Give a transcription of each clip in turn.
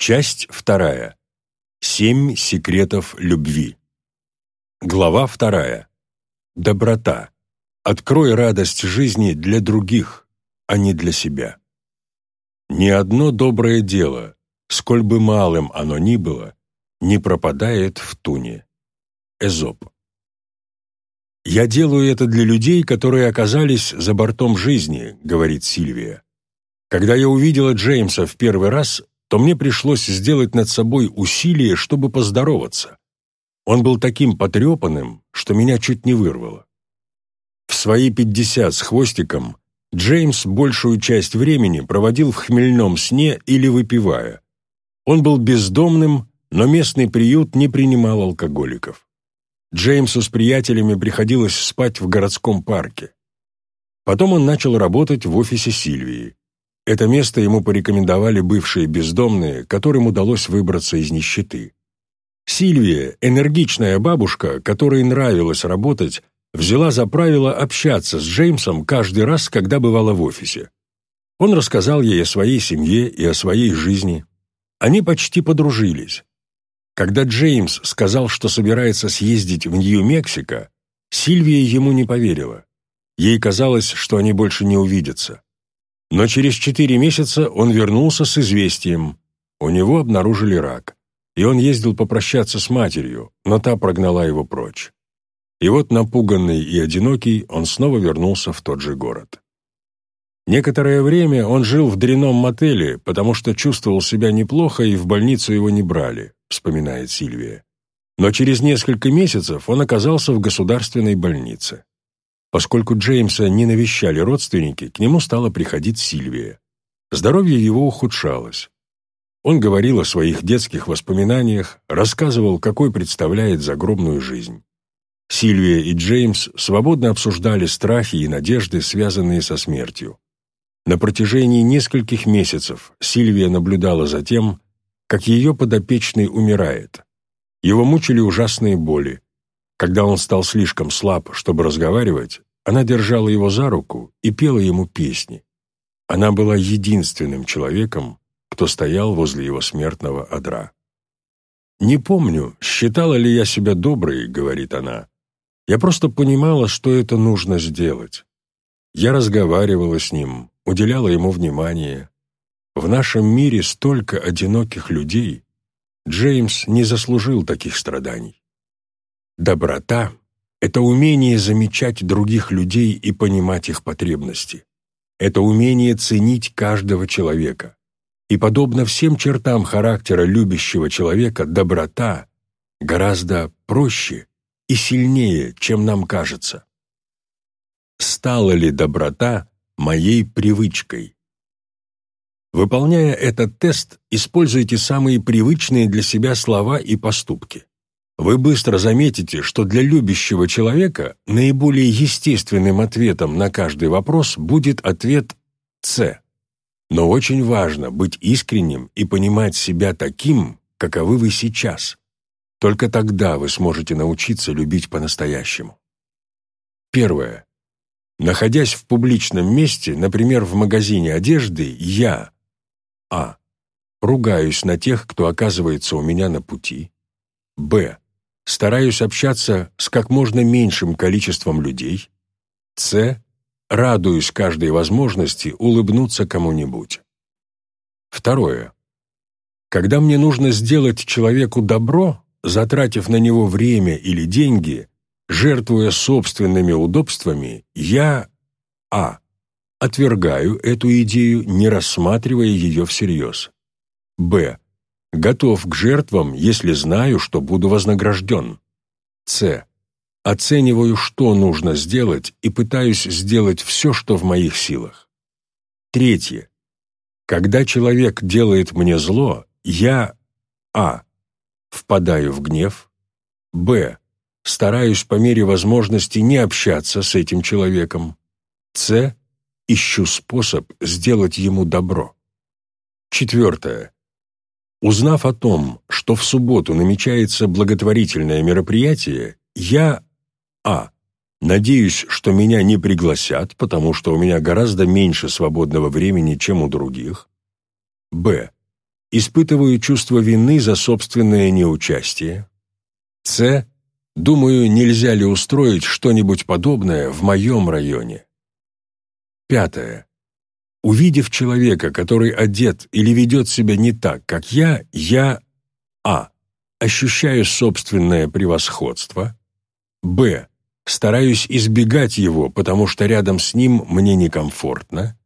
Часть вторая. Семь секретов любви. Глава вторая. Доброта. Открой радость жизни для других, а не для себя. Ни одно доброе дело, сколь бы малым оно ни было, не пропадает в туне. Эзоп. «Я делаю это для людей, которые оказались за бортом жизни», — говорит Сильвия. «Когда я увидела Джеймса в первый раз, то мне пришлось сделать над собой усилие, чтобы поздороваться. Он был таким потрепанным, что меня чуть не вырвало. В свои пятьдесят с хвостиком Джеймс большую часть времени проводил в хмельном сне или выпивая. Он был бездомным, но местный приют не принимал алкоголиков. Джеймсу с приятелями приходилось спать в городском парке. Потом он начал работать в офисе Сильвии. Это место ему порекомендовали бывшие бездомные, которым удалось выбраться из нищеты. Сильвия, энергичная бабушка, которой нравилось работать, взяла за правило общаться с Джеймсом каждый раз, когда бывала в офисе. Он рассказал ей о своей семье и о своей жизни. Они почти подружились. Когда Джеймс сказал, что собирается съездить в Нью-Мексико, Сильвия ему не поверила. Ей казалось, что они больше не увидятся. Но через четыре месяца он вернулся с известием. У него обнаружили рак, и он ездил попрощаться с матерью, но та прогнала его прочь. И вот, напуганный и одинокий, он снова вернулся в тот же город. Некоторое время он жил в дряном мотеле, потому что чувствовал себя неплохо и в больницу его не брали, вспоминает Сильвия. Но через несколько месяцев он оказался в государственной больнице. Поскольку Джеймса не навещали родственники, к нему стала приходить Сильвия. Здоровье его ухудшалось. Он говорил о своих детских воспоминаниях, рассказывал, какой представляет загробную жизнь. Сильвия и Джеймс свободно обсуждали страхи и надежды, связанные со смертью. На протяжении нескольких месяцев Сильвия наблюдала за тем, как ее подопечный умирает. Его мучили ужасные боли, когда он стал слишком слаб, чтобы разговаривать, она держала его за руку и пела ему песни. Она была единственным человеком, кто стоял возле его смертного одра. «Не помню, считала ли я себя доброй», — говорит она. «Я просто понимала, что это нужно сделать. Я разговаривала с ним, уделяла ему внимание. В нашем мире столько одиноких людей. Джеймс не заслужил таких страданий. Доброта — это умение замечать других людей и понимать их потребности. Это умение ценить каждого человека. И подобно всем чертам характера любящего человека, доброта гораздо проще и сильнее, чем нам кажется. Стала ли доброта моей привычкой? Выполняя этот тест, используйте самые привычные для себя слова и поступки вы быстро заметите, что для любящего человека наиболее естественным ответом на каждый вопрос будет ответ «С». Но очень важно быть искренним и понимать себя таким, каковы вы сейчас. Только тогда вы сможете научиться любить по-настоящему. Первое. Находясь в публичном месте, например, в магазине одежды, я А. Ругаюсь на тех, кто оказывается у меня на пути. Б стараюсь общаться с как можно меньшим количеством людей. С. Радуюсь каждой возможности улыбнуться кому-нибудь. Второе. Когда мне нужно сделать человеку добро, затратив на него время или деньги, жертвуя собственными удобствами, я А. Отвергаю эту идею, не рассматривая ее всерьез. Б Готов к жертвам, если знаю, что буду вознагражден. С. Оцениваю, что нужно сделать, и пытаюсь сделать все, что в моих силах. Третье. Когда человек делает мне зло, я А. Впадаю в гнев. Б. Стараюсь по мере возможности не общаться с этим человеком. С. Ищу способ сделать ему добро. Четвертое. Узнав о том, что в субботу намечается благотворительное мероприятие, я А. Надеюсь, что меня не пригласят, потому что у меня гораздо меньше свободного времени, чем у других. Б. Испытываю чувство вины за собственное неучастие. С. Думаю, нельзя ли устроить что-нибудь подобное в моем районе. Пятое. Увидев человека, который одет или ведет себя не так, как я, я А. Ощущаю собственное превосходство. Б. Стараюсь избегать его, потому что рядом с ним мне некомфортно.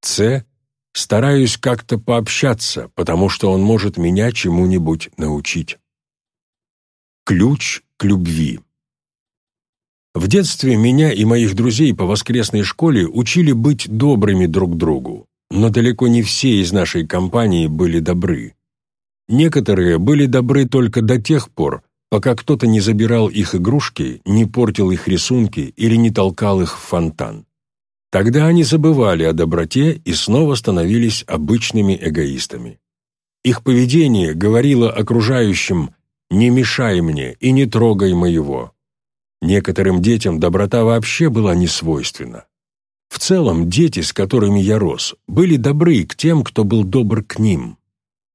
С. Стараюсь как-то пообщаться, потому что он может меня чему-нибудь научить. Ключ к любви. В детстве меня и моих друзей по воскресной школе учили быть добрыми друг другу, но далеко не все из нашей компании были добры. Некоторые были добры только до тех пор, пока кто-то не забирал их игрушки, не портил их рисунки или не толкал их в фонтан. Тогда они забывали о доброте и снова становились обычными эгоистами. Их поведение говорило окружающим «не мешай мне и не трогай моего». Некоторым детям доброта вообще была не свойственна. В целом, дети, с которыми я рос, были добры к тем, кто был добр к ним.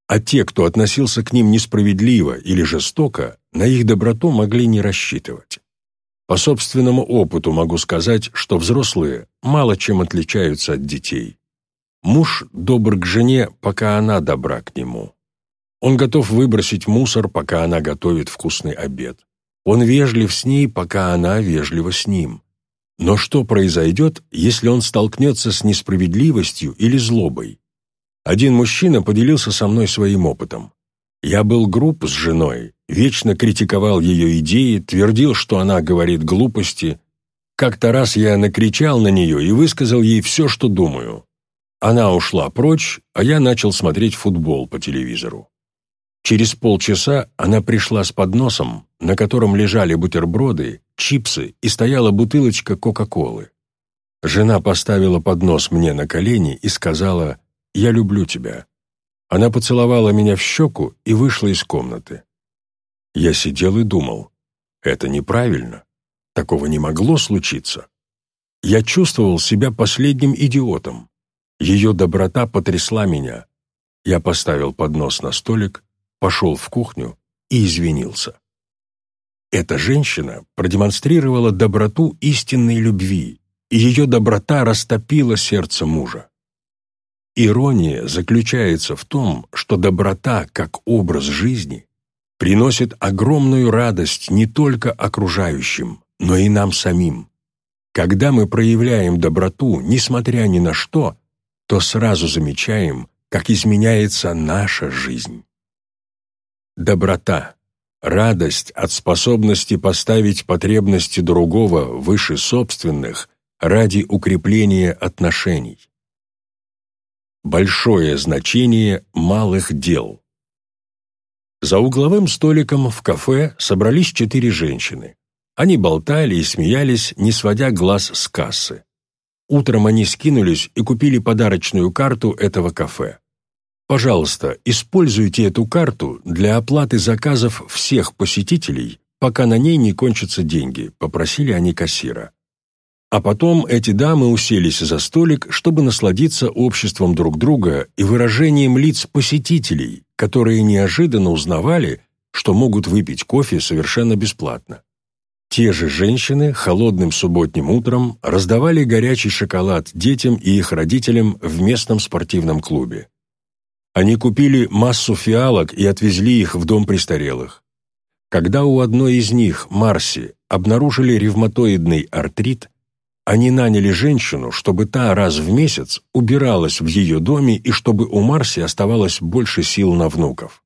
А те, кто относился к ним несправедливо или жестоко, на их доброту могли не рассчитывать. По собственному опыту могу сказать, что взрослые мало чем отличаются от детей. Муж добр к жене, пока она добра к нему. Он готов выбросить мусор, пока она готовит вкусный обед. Он вежлив с ней, пока она вежлива с ним. Но что произойдет, если он столкнется с несправедливостью или злобой? Один мужчина поделился со мной своим опытом. Я был груб с женой, вечно критиковал ее идеи, твердил, что она говорит глупости. Как-то раз я накричал на нее и высказал ей все, что думаю. Она ушла прочь, а я начал смотреть футбол по телевизору. Через полчаса она пришла с подносом, на котором лежали бутерброды, чипсы и стояла бутылочка Кока-Колы. Жена поставила поднос мне на колени и сказала «Я люблю тебя». Она поцеловала меня в щеку и вышла из комнаты. Я сидел и думал, это неправильно, такого не могло случиться. Я чувствовал себя последним идиотом. Ее доброта потрясла меня. Я поставил поднос на столик, пошел в кухню и извинился. Эта женщина продемонстрировала доброту истинной любви, и ее доброта растопила сердце мужа. Ирония заключается в том, что доброта, как образ жизни, приносит огромную радость не только окружающим, но и нам самим. Когда мы проявляем доброту, несмотря ни на что, то сразу замечаем, как изменяется наша жизнь. Доброта, радость от способности поставить потребности другого выше собственных ради укрепления отношений. Большое значение малых дел. За угловым столиком в кафе собрались четыре женщины. Они болтали и смеялись, не сводя глаз с кассы. Утром они скинулись и купили подарочную карту этого кафе. Пожалуйста, используйте эту карту для оплаты заказов всех посетителей, пока на ней не кончатся деньги», — попросили они кассира. А потом эти дамы уселись за столик, чтобы насладиться обществом друг друга и выражением лиц посетителей, которые неожиданно узнавали, что могут выпить кофе совершенно бесплатно. Те же женщины холодным субботним утром раздавали горячий шоколад детям и их родителям в местном спортивном клубе. Они купили массу фиалок и отвезли их в дом престарелых. Когда у одной из них, Марси, обнаружили ревматоидный артрит, они наняли женщину, чтобы та раз в месяц убиралась в ее доме и чтобы у Марси оставалось больше сил на внуков.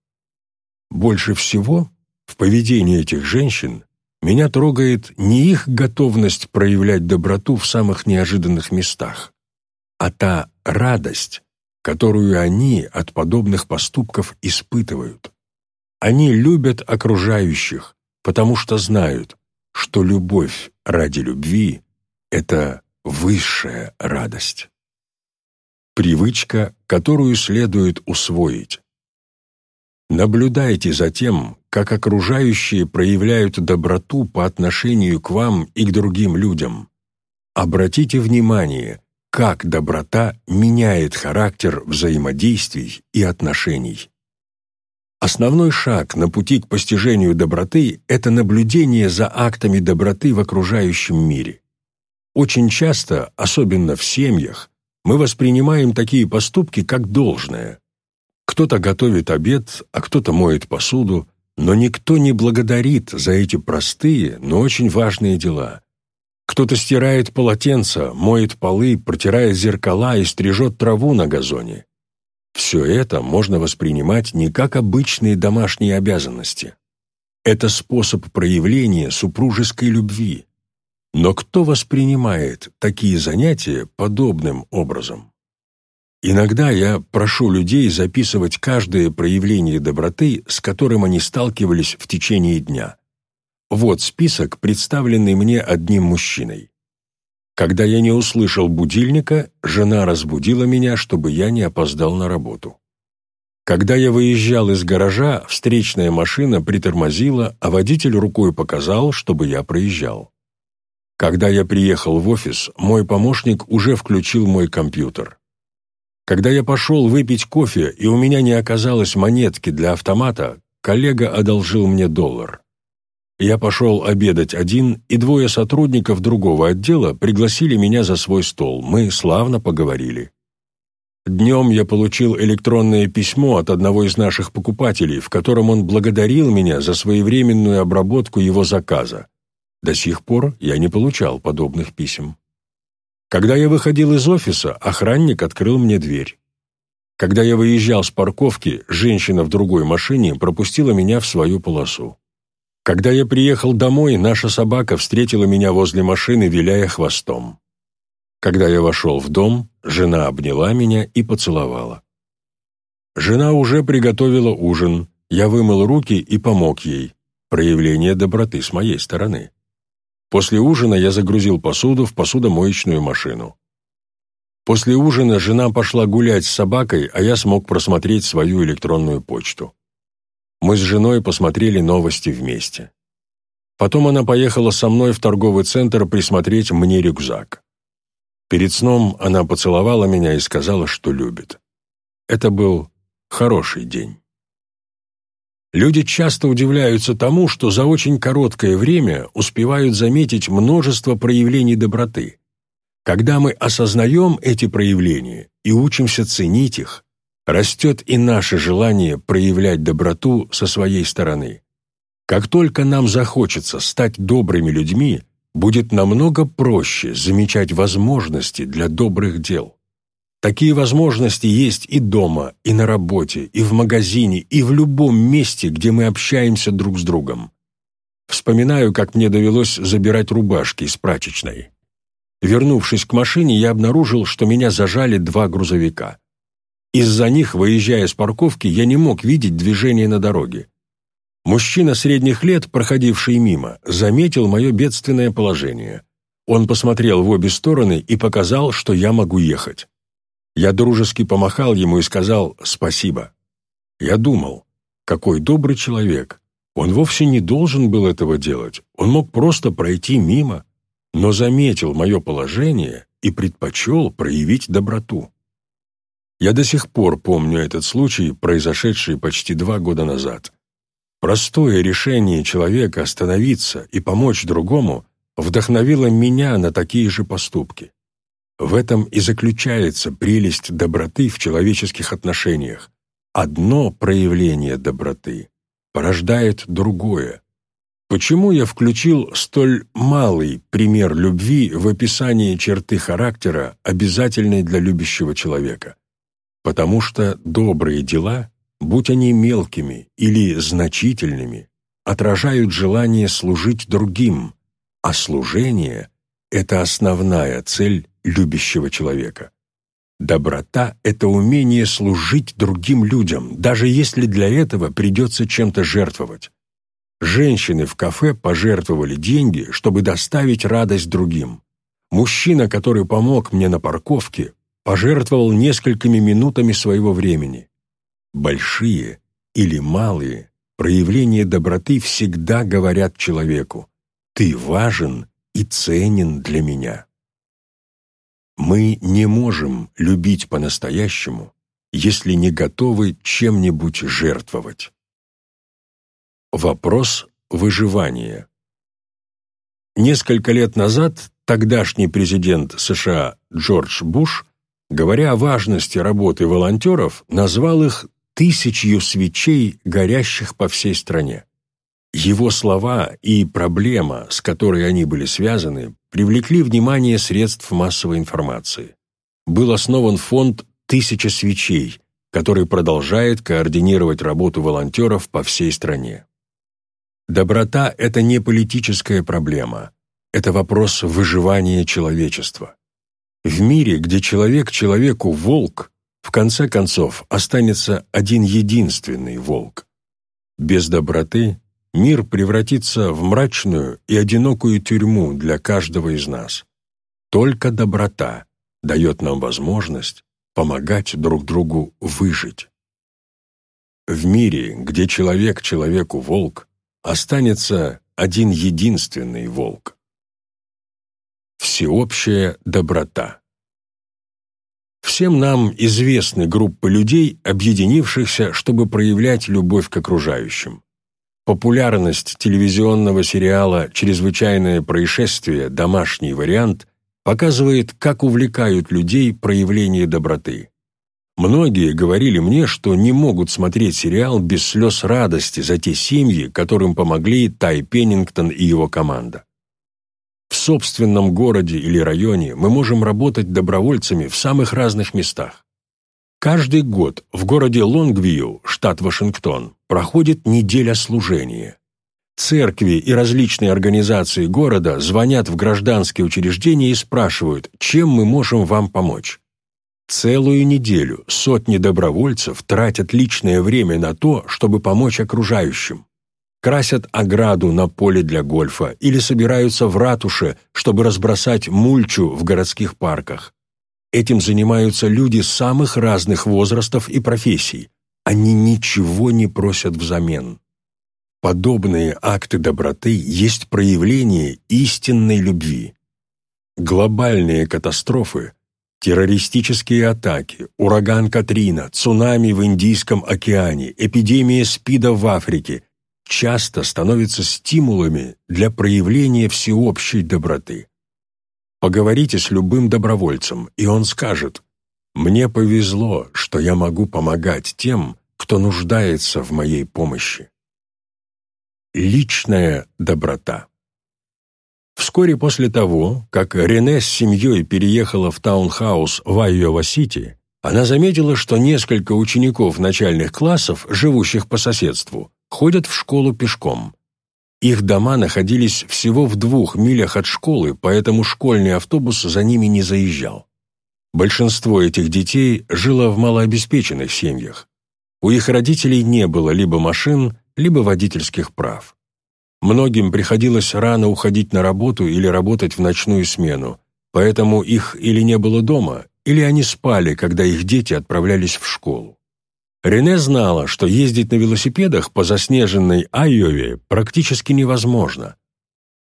Больше всего в поведении этих женщин меня трогает не их готовность проявлять доброту в самых неожиданных местах, а та радость, которую они от подобных поступков испытывают. Они любят окружающих, потому что знают, что любовь ради любви — это высшая радость. Привычка, которую следует усвоить. Наблюдайте за тем, как окружающие проявляют доброту по отношению к вам и к другим людям. Обратите внимание, как доброта меняет характер взаимодействий и отношений. Основной шаг на пути к постижению доброты – это наблюдение за актами доброты в окружающем мире. Очень часто, особенно в семьях, мы воспринимаем такие поступки как должное. Кто-то готовит обед, а кто-то моет посуду, но никто не благодарит за эти простые, но очень важные дела. Кто-то стирает полотенца, моет полы, протирает зеркала и стрижет траву на газоне. Все это можно воспринимать не как обычные домашние обязанности. Это способ проявления супружеской любви, но кто воспринимает такие занятия подобным образом? Иногда я прошу людей записывать каждое проявление доброты, с которым они сталкивались в течение дня. Вот список, представленный мне одним мужчиной. Когда я не услышал будильника, жена разбудила меня, чтобы я не опоздал на работу. Когда я выезжал из гаража, встречная машина притормозила, а водитель рукой показал, чтобы я проезжал. Когда я приехал в офис, мой помощник уже включил мой компьютер. Когда я пошел выпить кофе, и у меня не оказалось монетки для автомата, коллега одолжил мне доллар. Я пошел обедать один, и двое сотрудников другого отдела пригласили меня за свой стол. Мы славно поговорили. Днем я получил электронное письмо от одного из наших покупателей, в котором он благодарил меня за своевременную обработку его заказа. До сих пор я не получал подобных писем. Когда я выходил из офиса, охранник открыл мне дверь. Когда я выезжал с парковки, женщина в другой машине пропустила меня в свою полосу. Когда я приехал домой, наша собака встретила меня возле машины, виляя хвостом. Когда я вошел в дом, жена обняла меня и поцеловала. Жена уже приготовила ужин, я вымыл руки и помог ей. Проявление доброты с моей стороны. После ужина я загрузил посуду в посудомоечную машину. После ужина жена пошла гулять с собакой, а я смог просмотреть свою электронную почту. Мы с женой посмотрели новости вместе. Потом она поехала со мной в торговый центр присмотреть мне рюкзак. Перед сном она поцеловала меня и сказала, что любит. Это был хороший день. Люди часто удивляются тому, что за очень короткое время успевают заметить множество проявлений доброты. Когда мы осознаем эти проявления и учимся ценить их, растет и наше желание проявлять доброту со своей стороны. Как только нам захочется стать добрыми людьми, будет намного проще замечать возможности для добрых дел. Такие возможности есть и дома, и на работе, и в магазине, и в любом месте, где мы общаемся друг с другом. Вспоминаю, как мне довелось забирать рубашки из прачечной. Вернувшись к машине, я обнаружил, что меня зажали два грузовика. Из-за них, выезжая с парковки, я не мог видеть движение на дороге. Мужчина средних лет, проходивший мимо, заметил мое бедственное положение. Он посмотрел в обе стороны и показал, что я могу ехать. Я дружески помахал ему и сказал «спасибо». Я думал, какой добрый человек. Он вовсе не должен был этого делать, он мог просто пройти мимо, но заметил мое положение и предпочел проявить доброту. Я до сих пор помню этот случай, произошедший почти два года назад. Простое решение человека остановиться и помочь другому вдохновило меня на такие же поступки. В этом и заключается прелесть доброты в человеческих отношениях. Одно проявление доброты порождает другое. Почему я включил столь малый пример любви в описании черты характера, обязательной для любящего человека? Потому что добрые дела, будь они мелкими или значительными, отражают желание служить другим, а служение – это основная цель любящего человека. Доброта — это умение служить другим людям, даже если для этого придется чем-то жертвовать. Женщины в кафе пожертвовали деньги, чтобы доставить радость другим. Мужчина, который помог мне на парковке, пожертвовал несколькими минутами своего времени. Большие или малые проявления доброты всегда говорят человеку «ты важен и ценен для меня». Мы не можем любить по-настоящему, если не готовы чем-нибудь жертвовать. Вопрос выживания. Несколько лет назад тогдашний президент США Джордж Буш, говоря о важности работы волонтеров, назвал их «тысячью свечей, горящих по всей стране». Его слова и проблема, с которой они были связаны, привлекли внимание средств массовой информации. Был основан фонд «Тысяча свечей», который продолжает координировать работу волонтеров по всей стране. Доброта – это не политическая проблема, это вопрос выживания человечества. В мире, где человек человеку волк, в конце концов останется один единственный волк. Без доброты мир превратится в мрачную и одинокую тюрьму для каждого из нас. Только доброта дает нам возможность помогать друг другу выжить. В мире, где человек человеку волк, останется один единственный волк. Всеобщая доброта. Всем нам известны группы людей, объединившихся, чтобы проявлять любовь к окружающим. Популярность телевизионного сериала «Чрезвычайное происшествие. Домашний вариант» показывает, как увлекают людей проявление доброты. Многие говорили мне, что не могут смотреть сериал без слез радости за те семьи, которым помогли Тай Пеннингтон и его команда. В собственном городе или районе мы можем работать добровольцами в самых разных местах. Каждый год в городе Лонгвью, штат Вашингтон, проходит неделя служения. Церкви и различные организации города звонят в гражданские учреждения и спрашивают, чем мы можем вам помочь. Целую неделю сотни добровольцев тратят личное время на то, чтобы помочь окружающим. Красят ограду на поле для гольфа или собираются в ратуше, чтобы разбросать мульчу в городских парках. Этим занимаются люди самых разных возрастов и профессий. Они ничего не просят взамен. Подобные акты доброты есть проявление истинной любви. Глобальные катастрофы, террористические атаки, ураган Катрина, цунами в Индийском океане, эпидемия СПИДа в Африке часто становятся стимулами для проявления всеобщей доброты. Поговорите с любым добровольцем, и он скажет «Мне повезло, что я могу помогать тем, кто нуждается в моей помощи». Личная доброта. Вскоре после того, как Рене с семьей переехала в таунхаус в Айова-Сити, она заметила, что несколько учеников начальных классов, живущих по соседству, ходят в школу пешком. Их дома находились всего в двух милях от школы, поэтому школьный автобус за ними не заезжал. Большинство этих детей жило в малообеспеченных семьях. У их родителей не было либо машин, либо водительских прав. Многим приходилось рано уходить на работу или работать в ночную смену, поэтому их или не было дома, или они спали, когда их дети отправлялись в школу. Рене знала, что ездить на велосипедах по заснеженной Айове практически невозможно.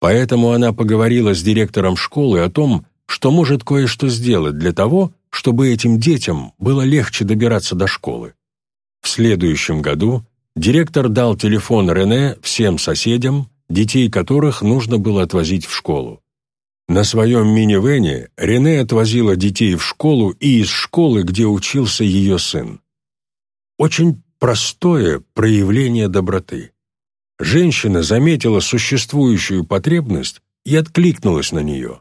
Поэтому она поговорила с директором школы о том, что может кое-что сделать для того, чтобы этим детям было легче добираться до школы. В следующем году Директор дал телефон Рене всем соседям, детей которых нужно было отвозить в школу. На своем минивэне Рене отвозила детей в школу и из школы, где учился ее сын. Очень простое проявление доброты. Женщина заметила существующую потребность и откликнулась на нее.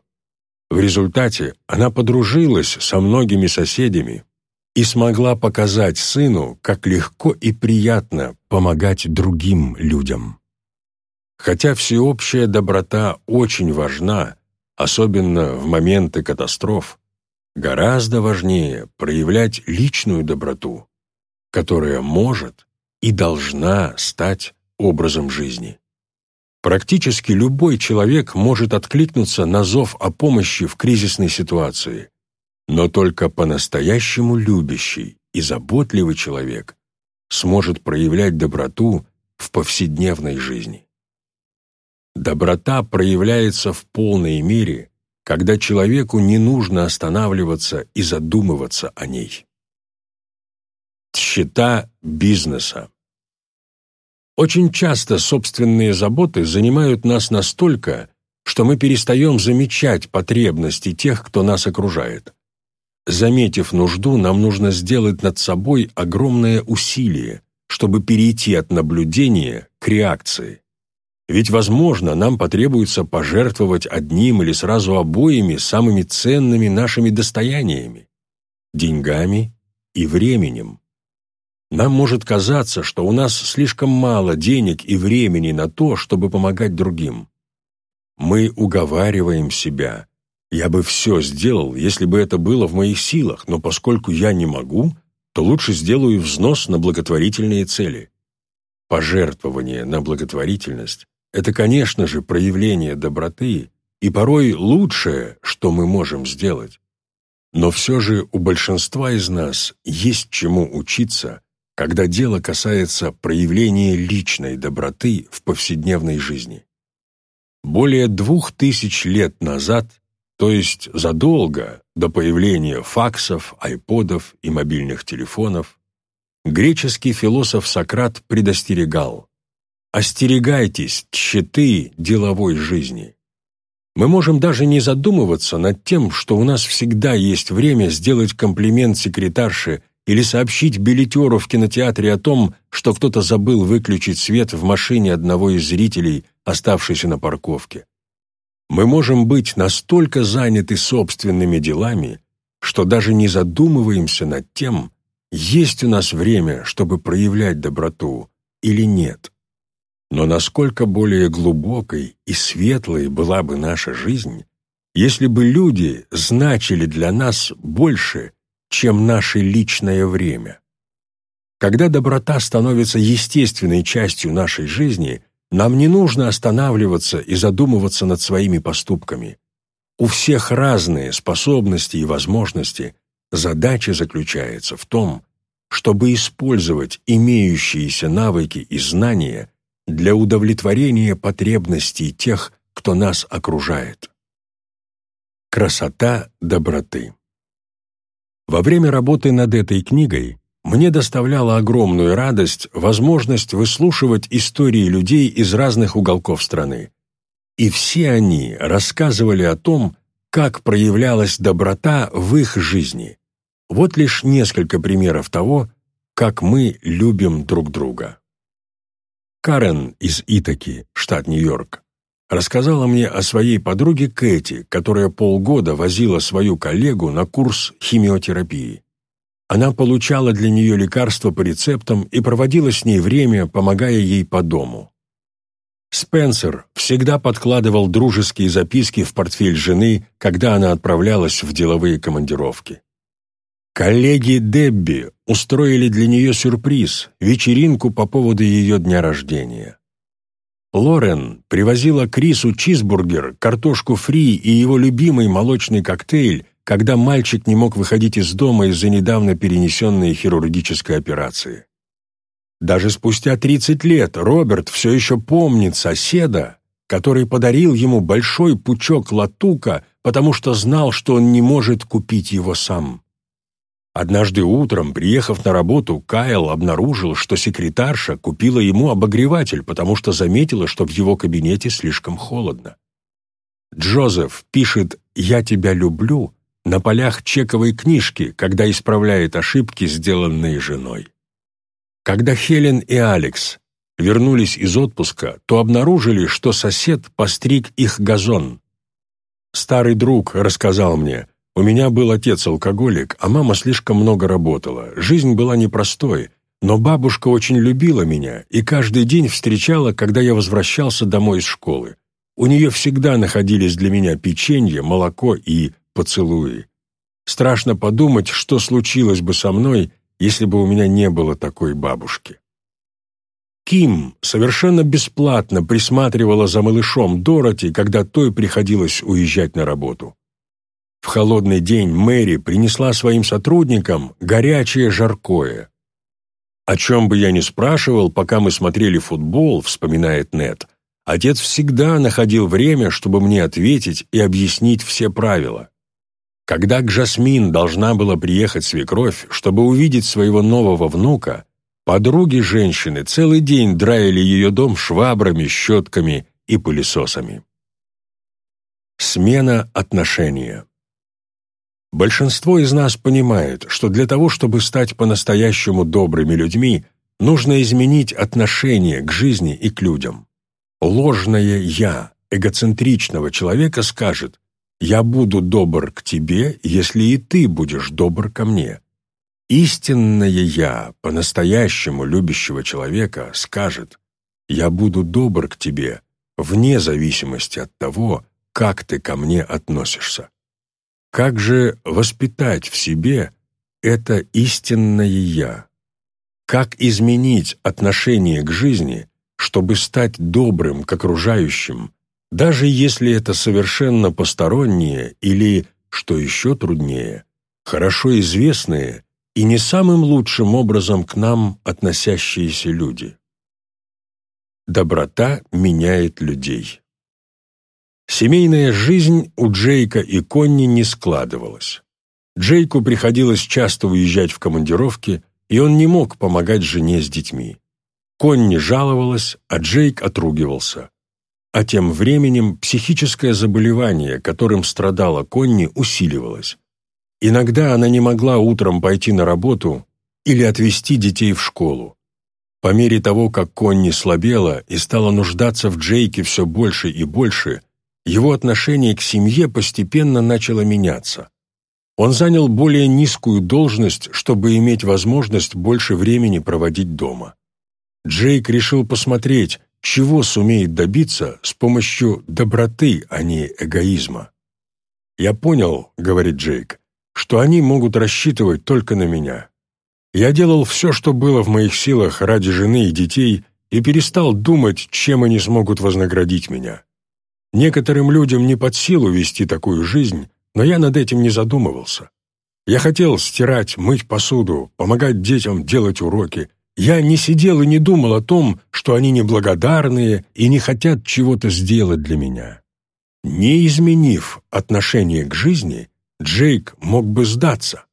В результате она подружилась со многими соседями, и смогла показать сыну, как легко и приятно помогать другим людям. Хотя всеобщая доброта очень важна, особенно в моменты катастроф, гораздо важнее проявлять личную доброту, которая может и должна стать образом жизни. Практически любой человек может откликнуться на зов о помощи в кризисной ситуации, но только по-настоящему любящий и заботливый человек сможет проявлять доброту в повседневной жизни. Доброта проявляется в полной мере, когда человеку не нужно останавливаться и задумываться о ней. Счета бизнеса Очень часто собственные заботы занимают нас настолько, что мы перестаем замечать потребности тех, кто нас окружает. Заметив нужду, нам нужно сделать над собой огромное усилие, чтобы перейти от наблюдения к реакции. Ведь, возможно, нам потребуется пожертвовать одним или сразу обоими самыми ценными нашими достояниями – деньгами и временем. Нам может казаться, что у нас слишком мало денег и времени на то, чтобы помогать другим. Мы уговариваем себя. Я бы все сделал, если бы это было в моих силах, но поскольку я не могу, то лучше сделаю взнос на благотворительные цели. Пожертвование на благотворительность – это, конечно же, проявление доброты и порой лучшее, что мы можем сделать. Но все же у большинства из нас есть чему учиться, когда дело касается проявления личной доброты в повседневной жизни. Более двух тысяч лет назад, то есть задолго до появления факсов, айподов и мобильных телефонов, греческий философ Сократ предостерегал «Остерегайтесь тщеты деловой жизни». Мы можем даже не задумываться над тем, что у нас всегда есть время сделать комплимент секретарше или сообщить билетеру в кинотеатре о том, что кто-то забыл выключить свет в машине одного из зрителей, оставшейся на парковке. Мы можем быть настолько заняты собственными делами, что даже не задумываемся над тем, есть у нас время, чтобы проявлять доброту или нет. Но насколько более глубокой и светлой была бы наша жизнь, если бы люди значили для нас больше, чем наше личное время. Когда доброта становится естественной частью нашей жизни, нам не нужно останавливаться и задумываться над своими поступками. У всех разные способности и возможности. Задача заключается в том, чтобы использовать имеющиеся навыки и знания для удовлетворения потребностей тех, кто нас окружает. Красота доброты во время работы над этой книгой мне доставляла огромную радость возможность выслушивать истории людей из разных уголков страны. И все они рассказывали о том, как проявлялась доброта в их жизни. Вот лишь несколько примеров того, как мы любим друг друга. Карен из Итаки, штат Нью-Йорк, рассказала мне о своей подруге Кэти, которая полгода возила свою коллегу на курс химиотерапии. Она получала для нее лекарства по рецептам и проводила с ней время, помогая ей по дому. Спенсер всегда подкладывал дружеские записки в портфель жены, когда она отправлялась в деловые командировки. Коллеги Дебби устроили для нее сюрприз – вечеринку по поводу ее дня рождения. Лорен привозила Крису чизбургер, картошку фри и его любимый молочный коктейль, когда мальчик не мог выходить из дома из-за недавно перенесенной хирургической операции. Даже спустя 30 лет Роберт все еще помнит соседа, который подарил ему большой пучок латука, потому что знал, что он не может купить его сам. Однажды утром, приехав на работу, Кайл обнаружил, что секретарша купила ему обогреватель, потому что заметила, что в его кабинете слишком холодно. Джозеф пишет «Я тебя люблю» на полях чековой книжки, когда исправляет ошибки, сделанные женой. Когда Хелен и Алекс вернулись из отпуска, то обнаружили, что сосед постриг их газон. Старый друг рассказал мне – у меня был отец-алкоголик, а мама слишком много работала. Жизнь была непростой, но бабушка очень любила меня и каждый день встречала, когда я возвращался домой из школы. У нее всегда находились для меня печенье, молоко и поцелуи. Страшно подумать, что случилось бы со мной, если бы у меня не было такой бабушки. Ким совершенно бесплатно присматривала за малышом Дороти, когда той приходилось уезжать на работу. В холодный день Мэри принесла своим сотрудникам горячее жаркое. «О чем бы я ни спрашивал, пока мы смотрели футбол», — вспоминает Нет, отец всегда находил время, чтобы мне ответить и объяснить все правила. Когда к Жасмин должна была приехать свекровь, чтобы увидеть своего нового внука, Подруги женщины целый день драили ее дом швабрами, щетками и пылесосами. Смена отношения. Большинство из нас понимает, что для того, чтобы стать по-настоящему добрыми людьми, нужно изменить отношение к жизни и к людям. Ложное «я» эгоцентричного человека скажет «Я буду добр к тебе, если и ты будешь добр ко мне». Истинное «я» по-настоящему любящего человека скажет «Я буду добр к тебе, вне зависимости от того, как ты ко мне относишься». Как же воспитать в себе это истинное «я»? Как изменить отношение к жизни, чтобы стать добрым к окружающим, даже если это совершенно посторонние или, что еще труднее, хорошо известные и не самым лучшим образом к нам относящиеся люди. Доброта меняет людей. Семейная жизнь у Джейка и Конни не складывалась. Джейку приходилось часто уезжать в командировки, и он не мог помогать жене с детьми. Конни жаловалась, а Джейк отругивался. А тем временем психическое заболевание, которым страдала Конни, усиливалось. Иногда она не могла утром пойти на работу или отвезти детей в школу. По мере того, как Конни слабела и стала нуждаться в Джейке все больше и больше, его отношение к семье постепенно начало меняться. Он занял более низкую должность, чтобы иметь возможность больше времени проводить дома. Джейк решил посмотреть, чего сумеет добиться с помощью доброты, а не эгоизма. «Я понял», — говорит Джейк, что они могут рассчитывать только на меня. Я делал все, что было в моих силах ради жены и детей, и перестал думать, чем они смогут вознаградить меня. Некоторым людям не под силу вести такую жизнь, но я над этим не задумывался. Я хотел стирать, мыть посуду, помогать детям делать уроки. Я не сидел и не думал о том, что они неблагодарные и не хотят чего-то сделать для меня. Не изменив отношение к жизни, Джейк мог бы сдаться.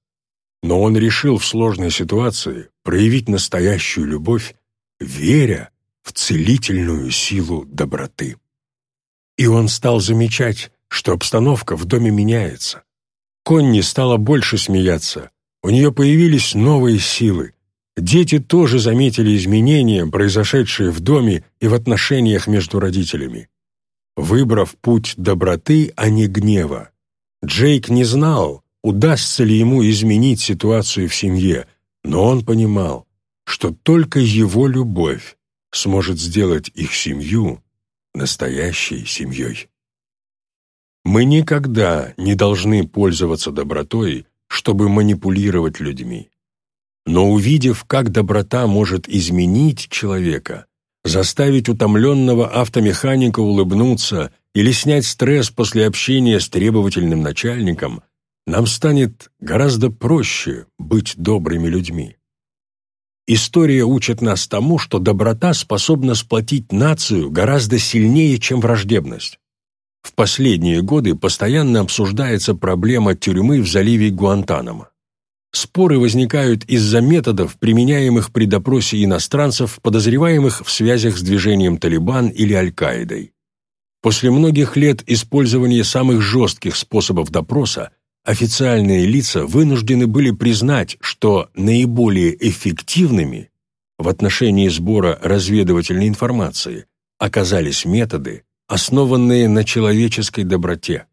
Но он решил в сложной ситуации проявить настоящую любовь, веря в целительную силу доброты. И он стал замечать, что обстановка в доме меняется. Конни стала больше смеяться, у нее появились новые силы. Дети тоже заметили изменения, произошедшие в доме и в отношениях между родителями. Выбрав путь доброты, а не гнева, Джейк не знал, удастся ли ему изменить ситуацию в семье, но он понимал, что только его любовь сможет сделать их семью настоящей семьей. Мы никогда не должны пользоваться добротой, чтобы манипулировать людьми. Но увидев, как доброта может изменить человека, заставить утомленного автомеханика улыбнуться или снять стресс после общения с требовательным начальником, нам станет гораздо проще быть добрыми людьми. История учит нас тому, что доброта способна сплотить нацию гораздо сильнее, чем враждебность. В последние годы постоянно обсуждается проблема тюрьмы в заливе Гуантанамо. Споры возникают из-за методов, применяемых при допросе иностранцев, подозреваемых в связях с движением Талибан или Аль-Каидой. После многих лет использования самых жестких способов допроса официальные лица вынуждены были признать, что наиболее эффективными в отношении сбора разведывательной информации оказались методы, основанные на человеческой доброте.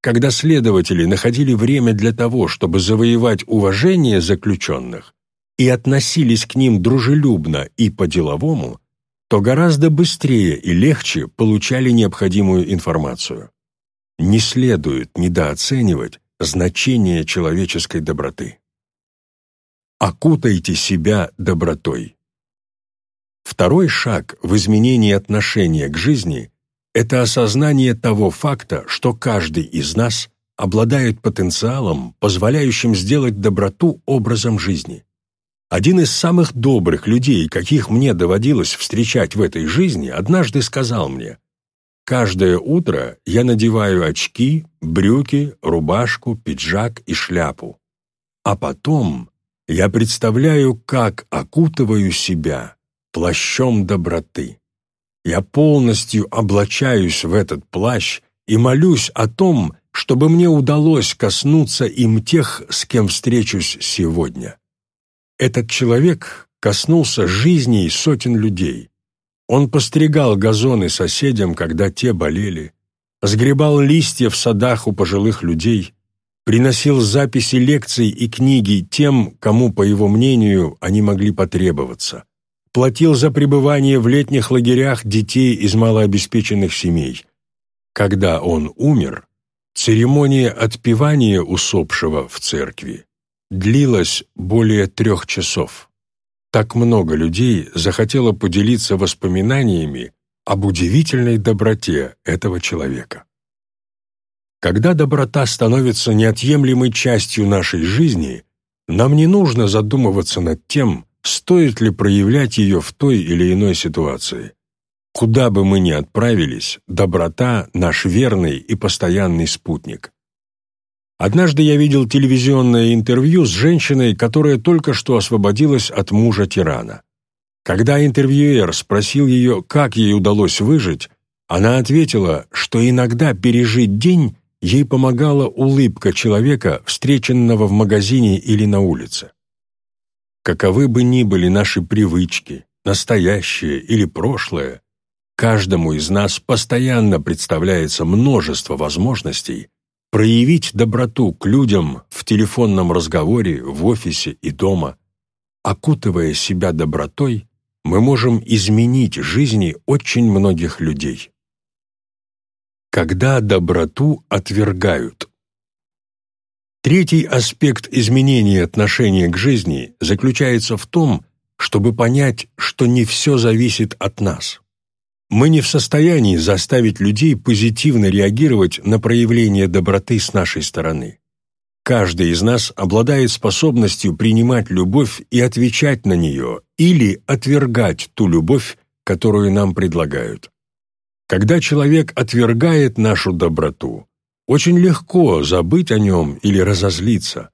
Когда следователи находили время для того, чтобы завоевать уважение заключенных и относились к ним дружелюбно и по-деловому, то гораздо быстрее и легче получали необходимую информацию. Не следует недооценивать значение человеческой доброты. Окутайте себя добротой. Второй шаг в изменении отношения к жизни – это осознание того факта, что каждый из нас обладает потенциалом, позволяющим сделать доброту образом жизни. Один из самых добрых людей, каких мне доводилось встречать в этой жизни, однажды сказал мне, «Каждое утро я надеваю очки, брюки, рубашку, пиджак и шляпу. А потом я представляю, как окутываю себя плащом доброты. Я полностью облачаюсь в этот плащ и молюсь о том, чтобы мне удалось коснуться им тех, с кем встречусь сегодня. Этот человек коснулся жизней сотен людей. Он постригал газоны соседям, когда те болели, сгребал листья в садах у пожилых людей, приносил записи лекций и книги тем, кому, по его мнению, они могли потребоваться, платил за пребывание в летних лагерях детей из малообеспеченных семей. Когда он умер, церемония отпевания усопшего в церкви длилась более трех часов. Так много людей захотело поделиться воспоминаниями об удивительной доброте этого человека. Когда доброта становится неотъемлемой частью нашей жизни, нам не нужно задумываться над тем, стоит ли проявлять ее в той или иной ситуации. Куда бы мы ни отправились, доброта – наш верный и постоянный спутник. Однажды я видел телевизионное интервью с женщиной, которая только что освободилась от мужа-тирана. Когда интервьюер спросил ее, как ей удалось выжить, она ответила, что иногда пережить день ей помогала улыбка человека, встреченного в магазине или на улице. Каковы бы ни были наши привычки, настоящее или прошлое, каждому из нас постоянно представляется множество возможностей проявить доброту к людям в телефонном разговоре, в офисе и дома. Окутывая себя добротой, мы можем изменить жизни очень многих людей. Когда доброту отвергают. Третий аспект изменения отношения к жизни заключается в том, чтобы понять, что не все зависит от нас. Мы не в состоянии заставить людей позитивно реагировать на проявление доброты с нашей стороны. Каждый из нас обладает способностью принимать любовь и отвечать на нее или отвергать ту любовь, которую нам предлагают. Когда человек отвергает нашу доброту, очень легко забыть о нем или разозлиться.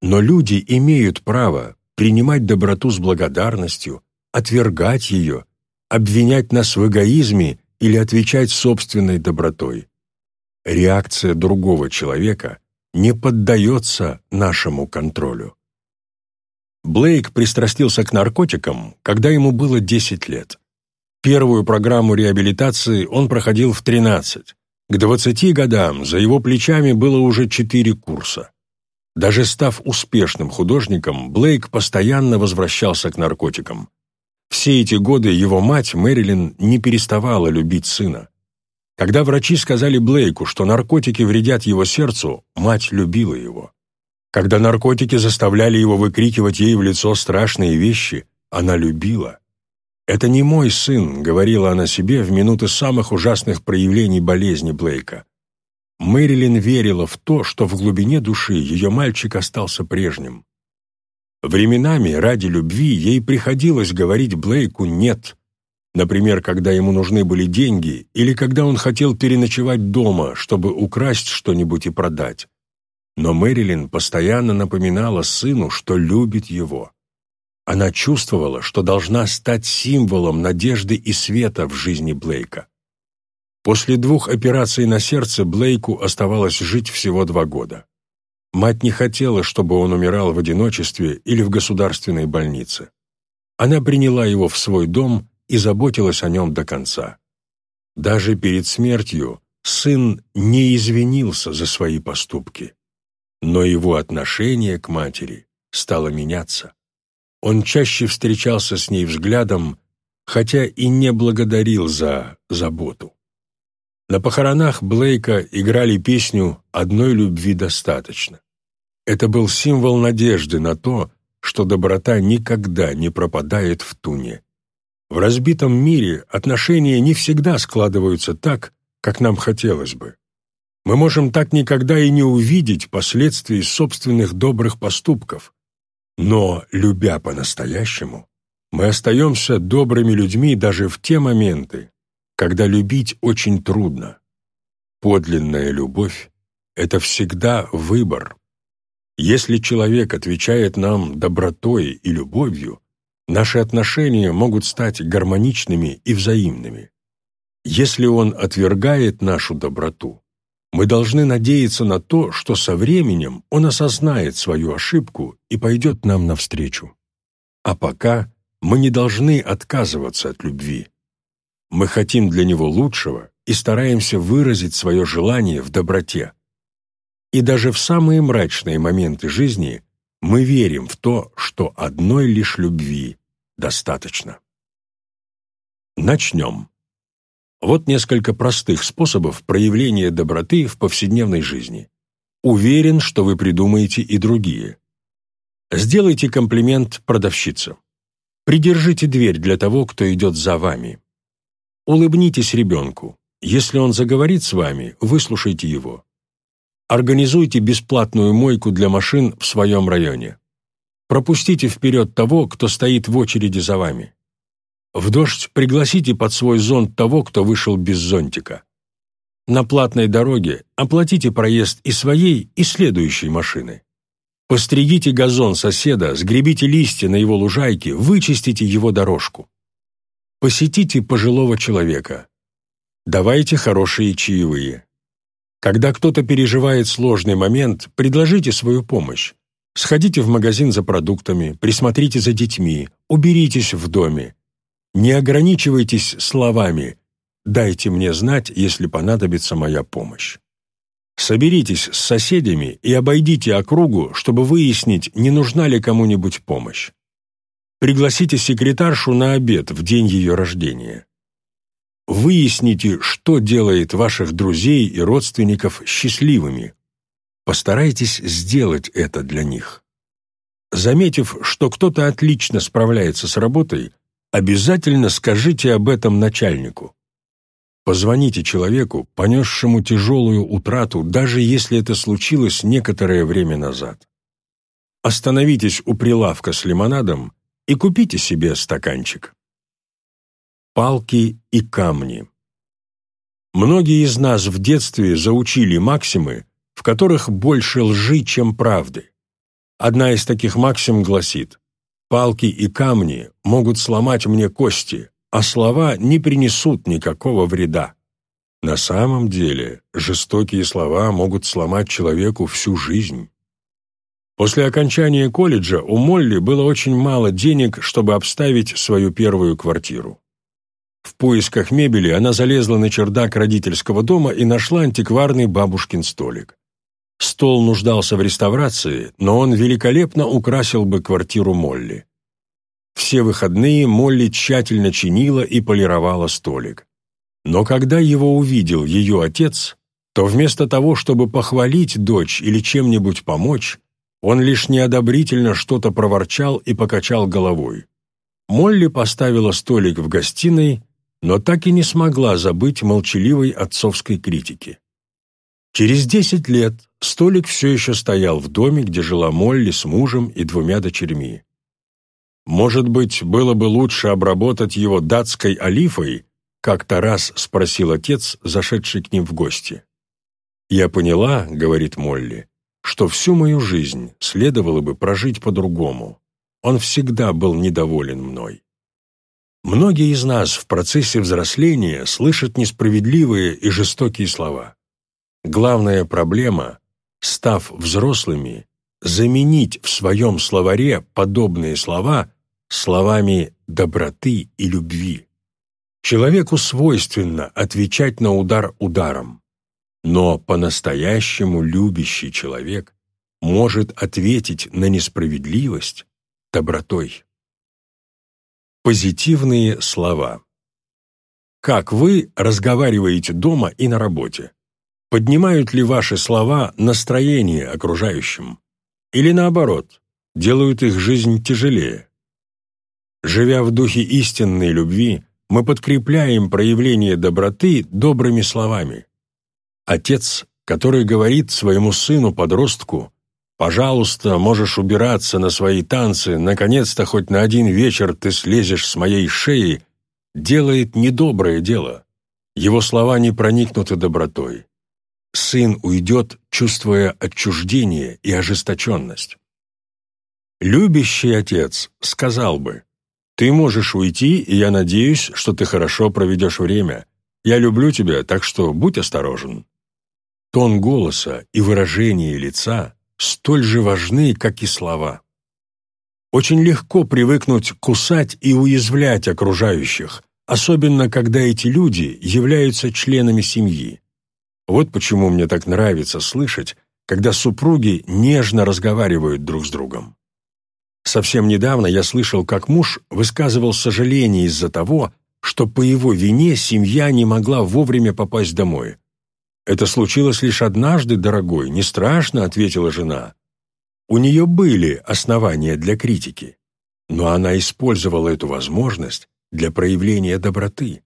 Но люди имеют право принимать доброту с благодарностью, отвергать ее, обвинять нас в эгоизме или отвечать собственной добротой. Реакция другого человека не поддается нашему контролю. Блейк пристрастился к наркотикам, когда ему было 10 лет. Первую программу реабилитации он проходил в 13. К 20 годам за его плечами было уже 4 курса. Даже став успешным художником, Блейк постоянно возвращался к наркотикам. Все эти годы его мать, Мэрилин, не переставала любить сына. Когда врачи сказали Блейку, что наркотики вредят его сердцу, мать любила его. Когда наркотики заставляли его выкрикивать ей в лицо страшные вещи, она любила. «Это не мой сын», — говорила она себе в минуты самых ужасных проявлений болезни Блейка. Мэрилин верила в то, что в глубине души ее мальчик остался прежним. Временами ради любви ей приходилось говорить Блейку «нет», Например, когда ему нужны были деньги или когда он хотел переночевать дома, чтобы украсть что-нибудь и продать. Но Мэрилин постоянно напоминала сыну, что любит его. Она чувствовала, что должна стать символом надежды и света в жизни Блейка. После двух операций на сердце Блейку оставалось жить всего два года. Мать не хотела, чтобы он умирал в одиночестве или в государственной больнице. Она приняла его в свой дом и заботилась о нем до конца. Даже перед смертью сын не извинился за свои поступки, но его отношение к матери стало меняться. Он чаще встречался с ней взглядом, хотя и не благодарил за заботу. На похоронах Блейка играли песню «Одной любви достаточно». Это был символ надежды на то, что доброта никогда не пропадает в туне. В разбитом мире отношения не всегда складываются так, как нам хотелось бы. Мы можем так никогда и не увидеть последствий собственных добрых поступков. Но, любя по-настоящему, мы остаемся добрыми людьми даже в те моменты, когда любить очень трудно. Подлинная любовь — это всегда выбор. Если человек отвечает нам добротой и любовью, наши отношения могут стать гармоничными и взаимными. Если он отвергает нашу доброту, мы должны надеяться на то, что со временем он осознает свою ошибку и пойдет нам навстречу. А пока мы не должны отказываться от любви. Мы хотим для него лучшего и стараемся выразить свое желание в доброте. И даже в самые мрачные моменты жизни мы верим в то, что одной лишь любви достаточно. Начнем. Вот несколько простых способов проявления доброты в повседневной жизни. Уверен, что вы придумаете и другие. Сделайте комплимент продавщице. Придержите дверь для того, кто идет за вами. Улыбнитесь ребенку. Если он заговорит с вами, выслушайте его. Организуйте бесплатную мойку для машин в своем районе. Пропустите вперед того, кто стоит в очереди за вами. В дождь пригласите под свой зонт того, кто вышел без зонтика. На платной дороге оплатите проезд и своей, и следующей машины. Постригите газон соседа, сгребите листья на его лужайке, вычистите его дорожку. Посетите пожилого человека. Давайте хорошие чаевые. Когда кто-то переживает сложный момент, предложите свою помощь. Сходите в магазин за продуктами, присмотрите за детьми, уберитесь в доме, не ограничивайтесь словами «дайте мне знать, если понадобится моя помощь». Соберитесь с соседями и обойдите округу, чтобы выяснить, не нужна ли кому-нибудь помощь. Пригласите секретаршу на обед в день ее рождения. Выясните, что делает ваших друзей и родственников счастливыми. Постарайтесь сделать это для них. Заметив, что кто-то отлично справляется с работой, обязательно скажите об этом начальнику. Позвоните человеку, понесшему тяжелую утрату, даже если это случилось некоторое время назад. Остановитесь у прилавка с лимонадом и купите себе стаканчик. Палки и камни. Многие из нас в детстве заучили максимы, в которых больше лжи, чем правды. Одна из таких максим гласит Палки и камни могут сломать мне кости, а слова не принесут никакого вреда. На самом деле, жестокие слова могут сломать человеку всю жизнь. После окончания колледжа у Молли было очень мало денег, чтобы обставить свою первую квартиру. В поисках мебели она залезла на чердак родительского дома и нашла антикварный бабушкин столик. Стол нуждался в реставрации, но он великолепно украсил бы квартиру Молли. Все выходные Молли тщательно чинила и полировала столик. Но когда его увидел ее отец, то вместо того, чтобы похвалить дочь или чем-нибудь помочь, он лишь неодобрительно что-то проворчал и покачал головой. Молли поставила столик в гостиной, но так и не смогла забыть молчаливой отцовской критики. Через десять лет столик все еще стоял в доме, где жила Молли с мужем и двумя дочерьми. «Может быть, было бы лучше обработать его датской олифой?» как-то раз спросил отец, зашедший к ним в гости. «Я поняла, — говорит Молли, — что всю мою жизнь следовало бы прожить по-другому. Он всегда был недоволен мной». Многие из нас в процессе взросления слышат несправедливые и жестокие слова. Главная проблема, став взрослыми, заменить в своем словаре подобные слова словами доброты и любви. Человеку свойственно отвечать на удар ударом, но по-настоящему любящий человек может ответить на несправедливость добротой. Позитивные слова. Как вы разговариваете дома и на работе? Поднимают ли ваши слова настроение окружающим? Или наоборот, делают их жизнь тяжелее? Живя в духе истинной любви, мы подкрепляем проявление доброты добрыми словами. Отец, который говорит своему сыну-подростку «Пожалуйста, можешь убираться на свои танцы, наконец-то хоть на один вечер ты слезешь с моей шеи», делает недоброе дело. Его слова не проникнуты добротой. сын уйдет, чувствуя отчуждение и ожесточенность. Любящий отец сказал бы, «Ты можешь уйти, и я надеюсь, что ты хорошо проведешь время. Я люблю тебя, так что будь осторожен». Тон голоса и выражение лица столь же важны, как и слова. Очень легко привыкнуть кусать и уязвлять окружающих, особенно когда эти люди являются членами семьи. Вот почему мне так нравится слышать, когда супруги нежно разговаривают друг с другом. Совсем недавно я слышал, как муж высказывал сожаление из-за того, что по его вине семья не могла вовремя попасть домой. «Это случилось лишь однажды, дорогой, не страшно», — ответила жена. У нее были основания для критики, но она использовала эту возможность для проявления доброты.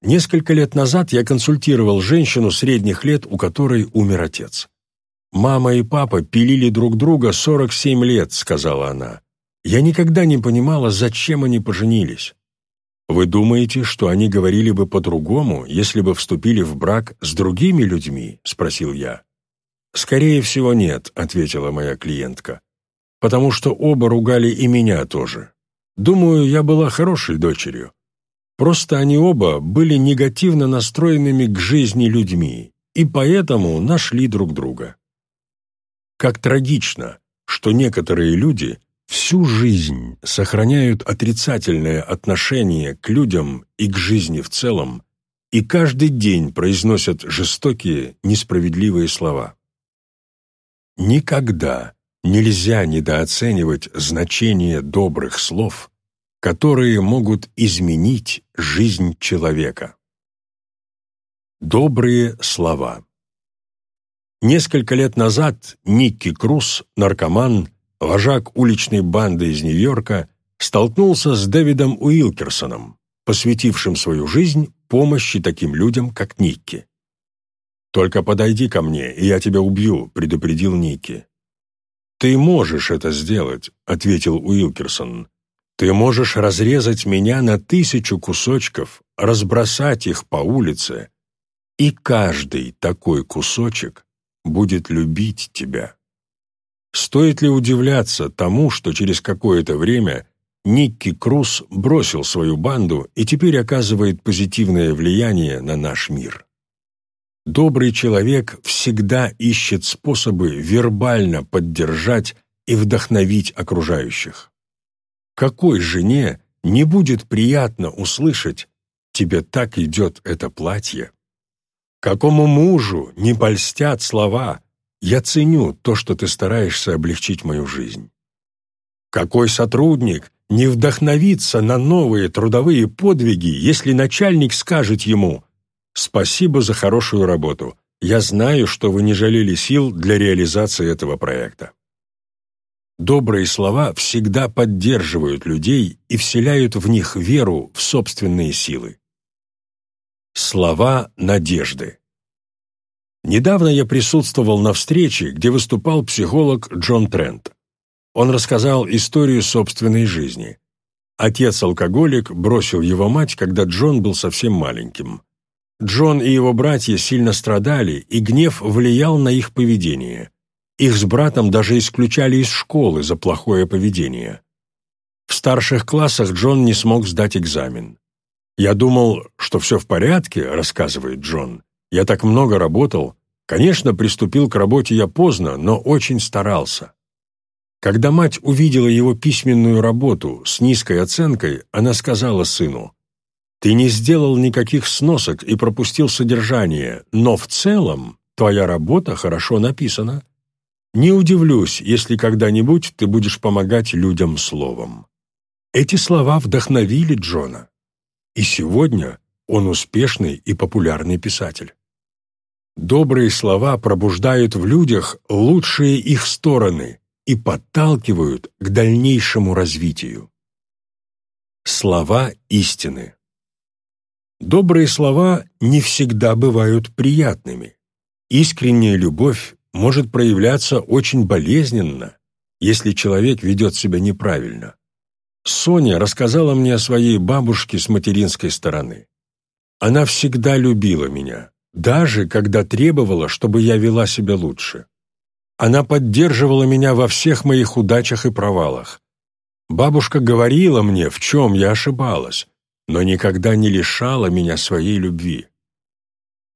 Несколько лет назад я консультировал женщину средних лет, у которой умер отец. «Мама и папа пилили друг друга 47 лет», — сказала она. «Я никогда не понимала, зачем они поженились. Вы думаете, что они говорили бы по-другому, если бы вступили в брак с другими людьми?» — спросил я. «Скорее всего, нет», — ответила моя клиентка. «Потому что оба ругали и меня тоже. Думаю, я была хорошей дочерью. Просто они оба были негативно настроенными к жизни людьми, и поэтому нашли друг друга. Как трагично, что некоторые люди всю жизнь сохраняют отрицательное отношение к людям и к жизни в целом, и каждый день произносят жестокие, несправедливые слова. Никогда нельзя недооценивать значение добрых слов которые могут изменить жизнь человека. Добрые слова Несколько лет назад Никки Круз, наркоман, вожак уличной банды из Нью-Йорка, столкнулся с Дэвидом Уилкерсоном, посвятившим свою жизнь помощи таким людям, как Никки. «Только подойди ко мне, и я тебя убью», — предупредил Никки. «Ты можешь это сделать», — ответил Уилкерсон, ты можешь разрезать меня на тысячу кусочков, разбросать их по улице, и каждый такой кусочек будет любить тебя. Стоит ли удивляться тому, что через какое-то время Никки Круз бросил свою банду и теперь оказывает позитивное влияние на наш мир? Добрый человек всегда ищет способы вербально поддержать и вдохновить окружающих. Какой жене не будет приятно услышать «тебе так идет это платье»? Какому мужу не польстят слова «я ценю то, что ты стараешься облегчить мою жизнь»? Какой сотрудник не вдохновится на новые трудовые подвиги, если начальник скажет ему «Спасибо за хорошую работу. Я знаю, что вы не жалели сил для реализации этого проекта». Добрые слова всегда поддерживают людей и вселяют в них веру в собственные силы. Слова надежды. Недавно я присутствовал на встрече, где выступал психолог Джон Трент. Он рассказал историю собственной жизни. Отец-алкоголик бросил его мать, когда Джон был совсем маленьким. Джон и его братья сильно страдали, и гнев влиял на их поведение. Их с братом даже исключали из школы за плохое поведение. В старших классах Джон не смог сдать экзамен. «Я думал, что все в порядке», — рассказывает Джон. «Я так много работал. Конечно, приступил к работе я поздно, но очень старался». Когда мать увидела его письменную работу с низкой оценкой, она сказала сыну, «Ты не сделал никаких сносок и пропустил содержание, но в целом твоя работа хорошо написана. Не удивлюсь, если когда-нибудь ты будешь помогать людям словом». Эти слова вдохновили Джона. И сегодня он успешный и популярный писатель. Добрые слова пробуждают в людях лучшие их стороны и подталкивают к дальнейшему развитию. Слова истины Добрые слова не всегда бывают приятными. Искренняя любовь может проявляться очень болезненно, если человек ведет себя неправильно. Соня рассказала мне о своей бабушке с материнской стороны. Она всегда любила меня, даже когда требовала, чтобы я вела себя лучше. Она поддерживала меня во всех моих удачах и провалах. Бабушка говорила мне, в чем я ошибалась, но никогда не лишала меня своей любви.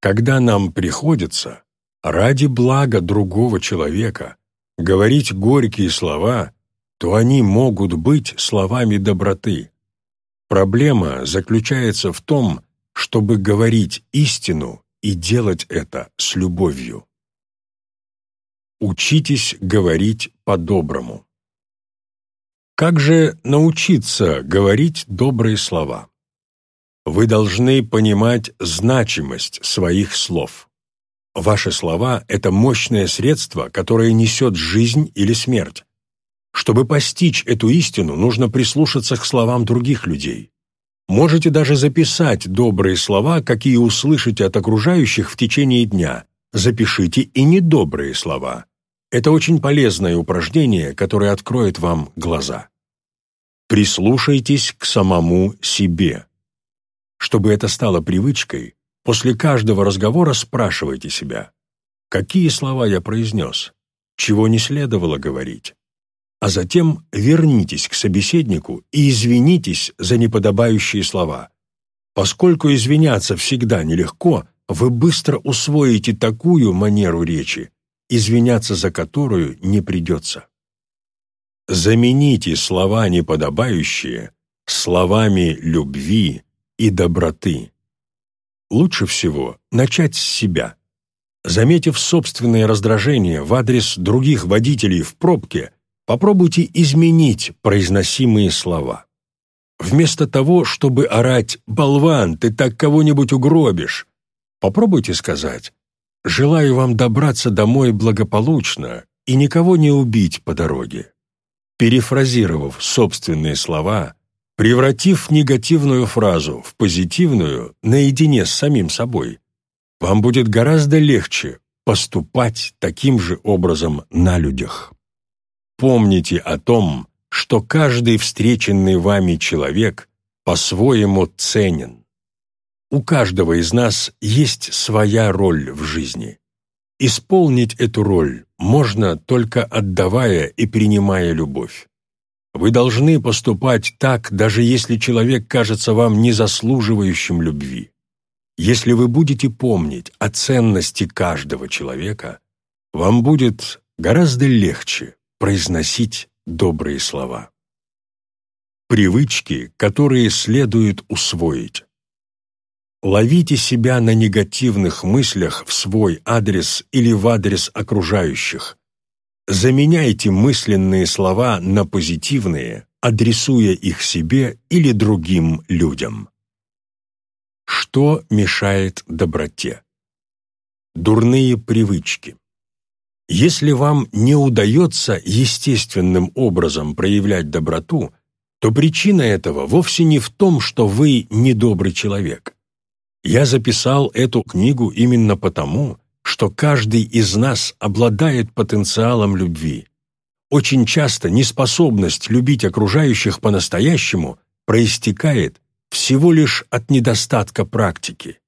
Когда нам приходится, ради блага другого человека, говорить горькие слова, то они могут быть словами доброты. Проблема заключается в том, чтобы говорить истину и делать это с любовью. Учитесь говорить по-доброму. Как же научиться говорить добрые слова? Вы должны понимать значимость своих слов. Ваши слова – это мощное средство, которое несет жизнь или смерть. Чтобы постичь эту истину, нужно прислушаться к словам других людей. Можете даже записать добрые слова, какие услышите от окружающих в течение дня. Запишите и недобрые слова. Это очень полезное упражнение, которое откроет вам глаза. Прислушайтесь к самому себе. Чтобы это стало привычкой, после каждого разговора спрашивайте себя, какие слова я произнес, чего не следовало говорить. А затем вернитесь к собеседнику и извинитесь за неподобающие слова. Поскольку извиняться всегда нелегко, вы быстро усвоите такую манеру речи, извиняться за которую не придется. Замените слова неподобающие словами любви, и доброты. Лучше всего начать с себя. Заметив собственное раздражение в адрес других водителей в пробке, попробуйте изменить произносимые слова. Вместо того, чтобы орать «Болван, ты так кого-нибудь угробишь», попробуйте сказать «Желаю вам добраться домой благополучно и никого не убить по дороге». Перефразировав собственные слова, превратив негативную фразу в позитивную наедине с самим собой, вам будет гораздо легче поступать таким же образом на людях. Помните о том, что каждый встреченный вами человек по-своему ценен. У каждого из нас есть своя роль в жизни. Исполнить эту роль можно только отдавая и принимая любовь. Вы должны поступать так, даже если человек кажется вам незаслуживающим любви. Если вы будете помнить о ценности каждого человека, вам будет гораздо легче произносить добрые слова. Привычки, которые следует усвоить. Ловите себя на негативных мыслях в свой адрес или в адрес окружающих, Заменяйте мысленные слова на позитивные, адресуя их себе или другим людям. Что мешает доброте? Дурные привычки. Если вам не удается естественным образом проявлять доброту, то причина этого вовсе не в том, что вы недобрый человек. Я записал эту книгу именно потому, что каждый из нас обладает потенциалом любви. Очень часто неспособность любить окружающих по-настоящему проистекает всего лишь от недостатка практики.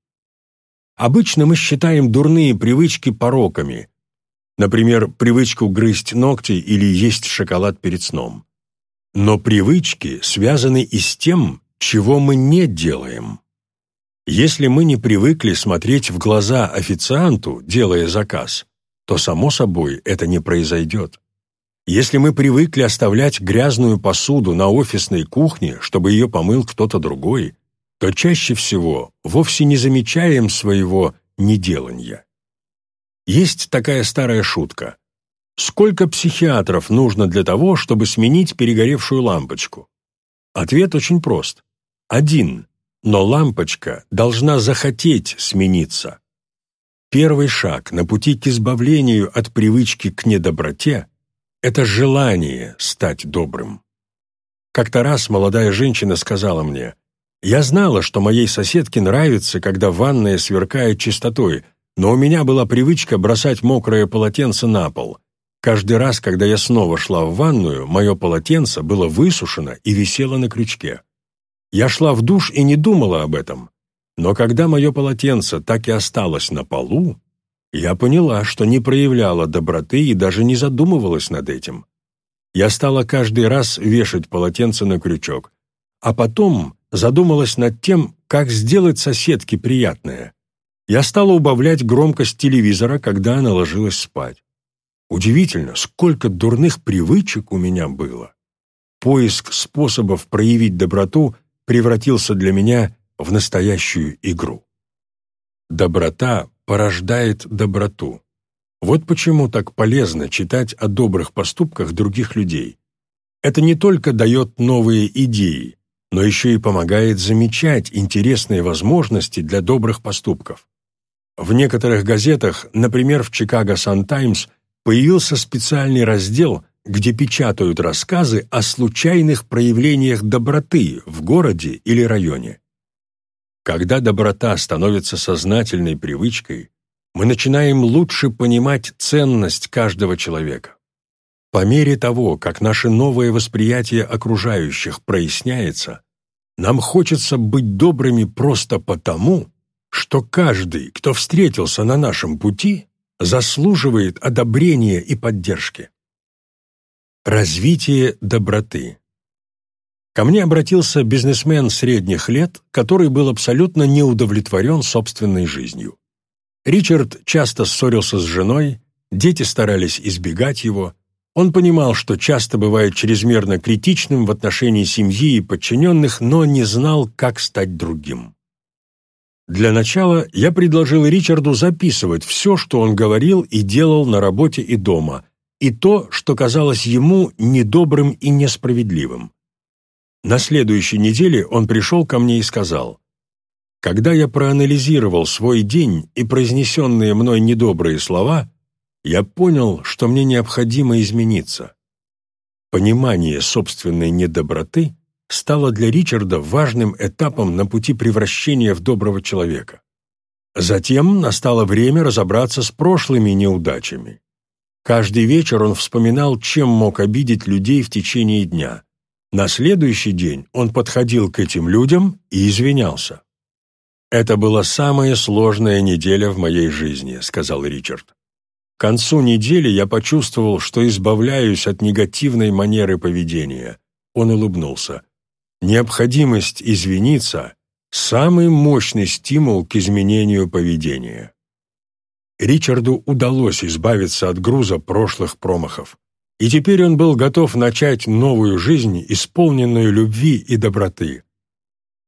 Обычно мы считаем дурные привычки пороками, например, привычку грызть ногти или есть шоколад перед сном. Но привычки связаны и с тем, чего мы не делаем. Если мы не привыкли смотреть в глаза официанту, делая заказ, то, само собой, это не произойдет. Если мы привыкли оставлять грязную посуду на офисной кухне, чтобы ее помыл кто-то другой, то чаще всего вовсе не замечаем своего неделания. Есть такая старая шутка. Сколько психиатров нужно для того, чтобы сменить перегоревшую лампочку? Ответ очень прост. Один но лампочка должна захотеть смениться. Первый шаг на пути к избавлению от привычки к недоброте – это желание стать добрым. Как-то раз молодая женщина сказала мне, «Я знала, что моей соседке нравится, когда ванная сверкает чистотой, но у меня была привычка бросать мокрое полотенце на пол. Каждый раз, когда я снова шла в ванную, мое полотенце было высушено и висело на крючке. Я шла в душ и не думала об этом. Но когда мое полотенце так и осталось на полу, я поняла, что не проявляла доброты и даже не задумывалась над этим. Я стала каждый раз вешать полотенце на крючок, а потом задумалась над тем, как сделать соседке приятное. Я стала убавлять громкость телевизора, когда она ложилась спать. Удивительно, сколько дурных привычек у меня было. Поиск способов проявить доброту превратился для меня в настоящую игру. Доброта порождает доброту. Вот почему так полезно читать о добрых поступках других людей. Это не только дает новые идеи, но еще и помогает замечать интересные возможности для добрых поступков. В некоторых газетах, например, в Chicago Sun-Times, появился специальный раздел, где печатают рассказы о случайных проявлениях доброты в городе или районе. Когда доброта становится сознательной привычкой, мы начинаем лучше понимать ценность каждого человека. По мере того, как наше новое восприятие окружающих проясняется, нам хочется быть добрыми просто потому, что каждый, кто встретился на нашем пути, заслуживает одобрения и поддержки. Развитие доброты Ко мне обратился бизнесмен средних лет, который был абсолютно неудовлетворен собственной жизнью. Ричард часто ссорился с женой, дети старались избегать его. Он понимал, что часто бывает чрезмерно критичным в отношении семьи и подчиненных, но не знал, как стать другим. Для начала я предложил Ричарду записывать все, что он говорил и делал на работе и дома, и то, что казалось ему недобрым и несправедливым. На следующей неделе он пришел ко мне и сказал, «Когда я проанализировал свой день и произнесенные мной недобрые слова, я понял, что мне необходимо измениться. Понимание собственной недоброты стало для Ричарда важным этапом на пути превращения в доброго человека. Затем настало время разобраться с прошлыми неудачами. Каждый вечер он вспоминал, чем мог обидеть людей в течение дня. На следующий день он подходил к этим людям и извинялся. «Это была самая сложная неделя в моей жизни», — сказал Ричард. К концу недели я почувствовал, что избавляюсь от негативной манеры поведения. Он улыбнулся. Необходимость извиниться – самый мощный стимул к изменению поведения. Ричарду удалось избавиться от груза прошлых промахов и теперь он был готов начать новую жизнь, исполненную любви и доброты.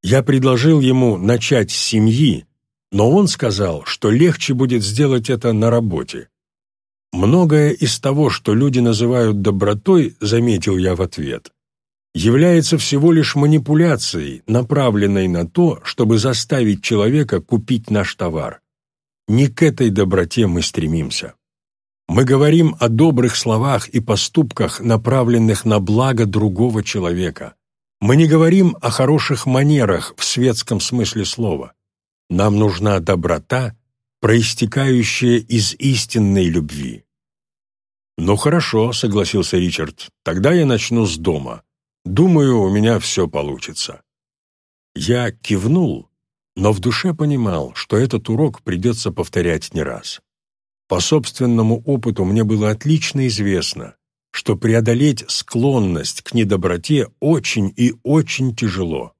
Я предложил ему начать с семьи, но он сказал, что легче будет сделать это на работе. Многое из того, что люди называют добротой, заметил я в ответ, является всего лишь манипуляцией, направленной на то, чтобы заставить человека купить наш товар. Не к этой доброте мы стремимся. Мы говорим о добрых словах и поступках, направленных на благо другого человека. Мы не говорим о хороших манерах в светском смысле слова. Нам нужна доброта, проистекающая из истинной любви. «Ну хорошо», — согласился Ричард, — «тогда я начну с дома. Думаю, у меня все получится». Я кивнул, но в душе понимал, что этот урок придется повторять не раз. По собственному опыту мне было отлично известно, что преодолеть склонность к недоброте очень и очень тяжело.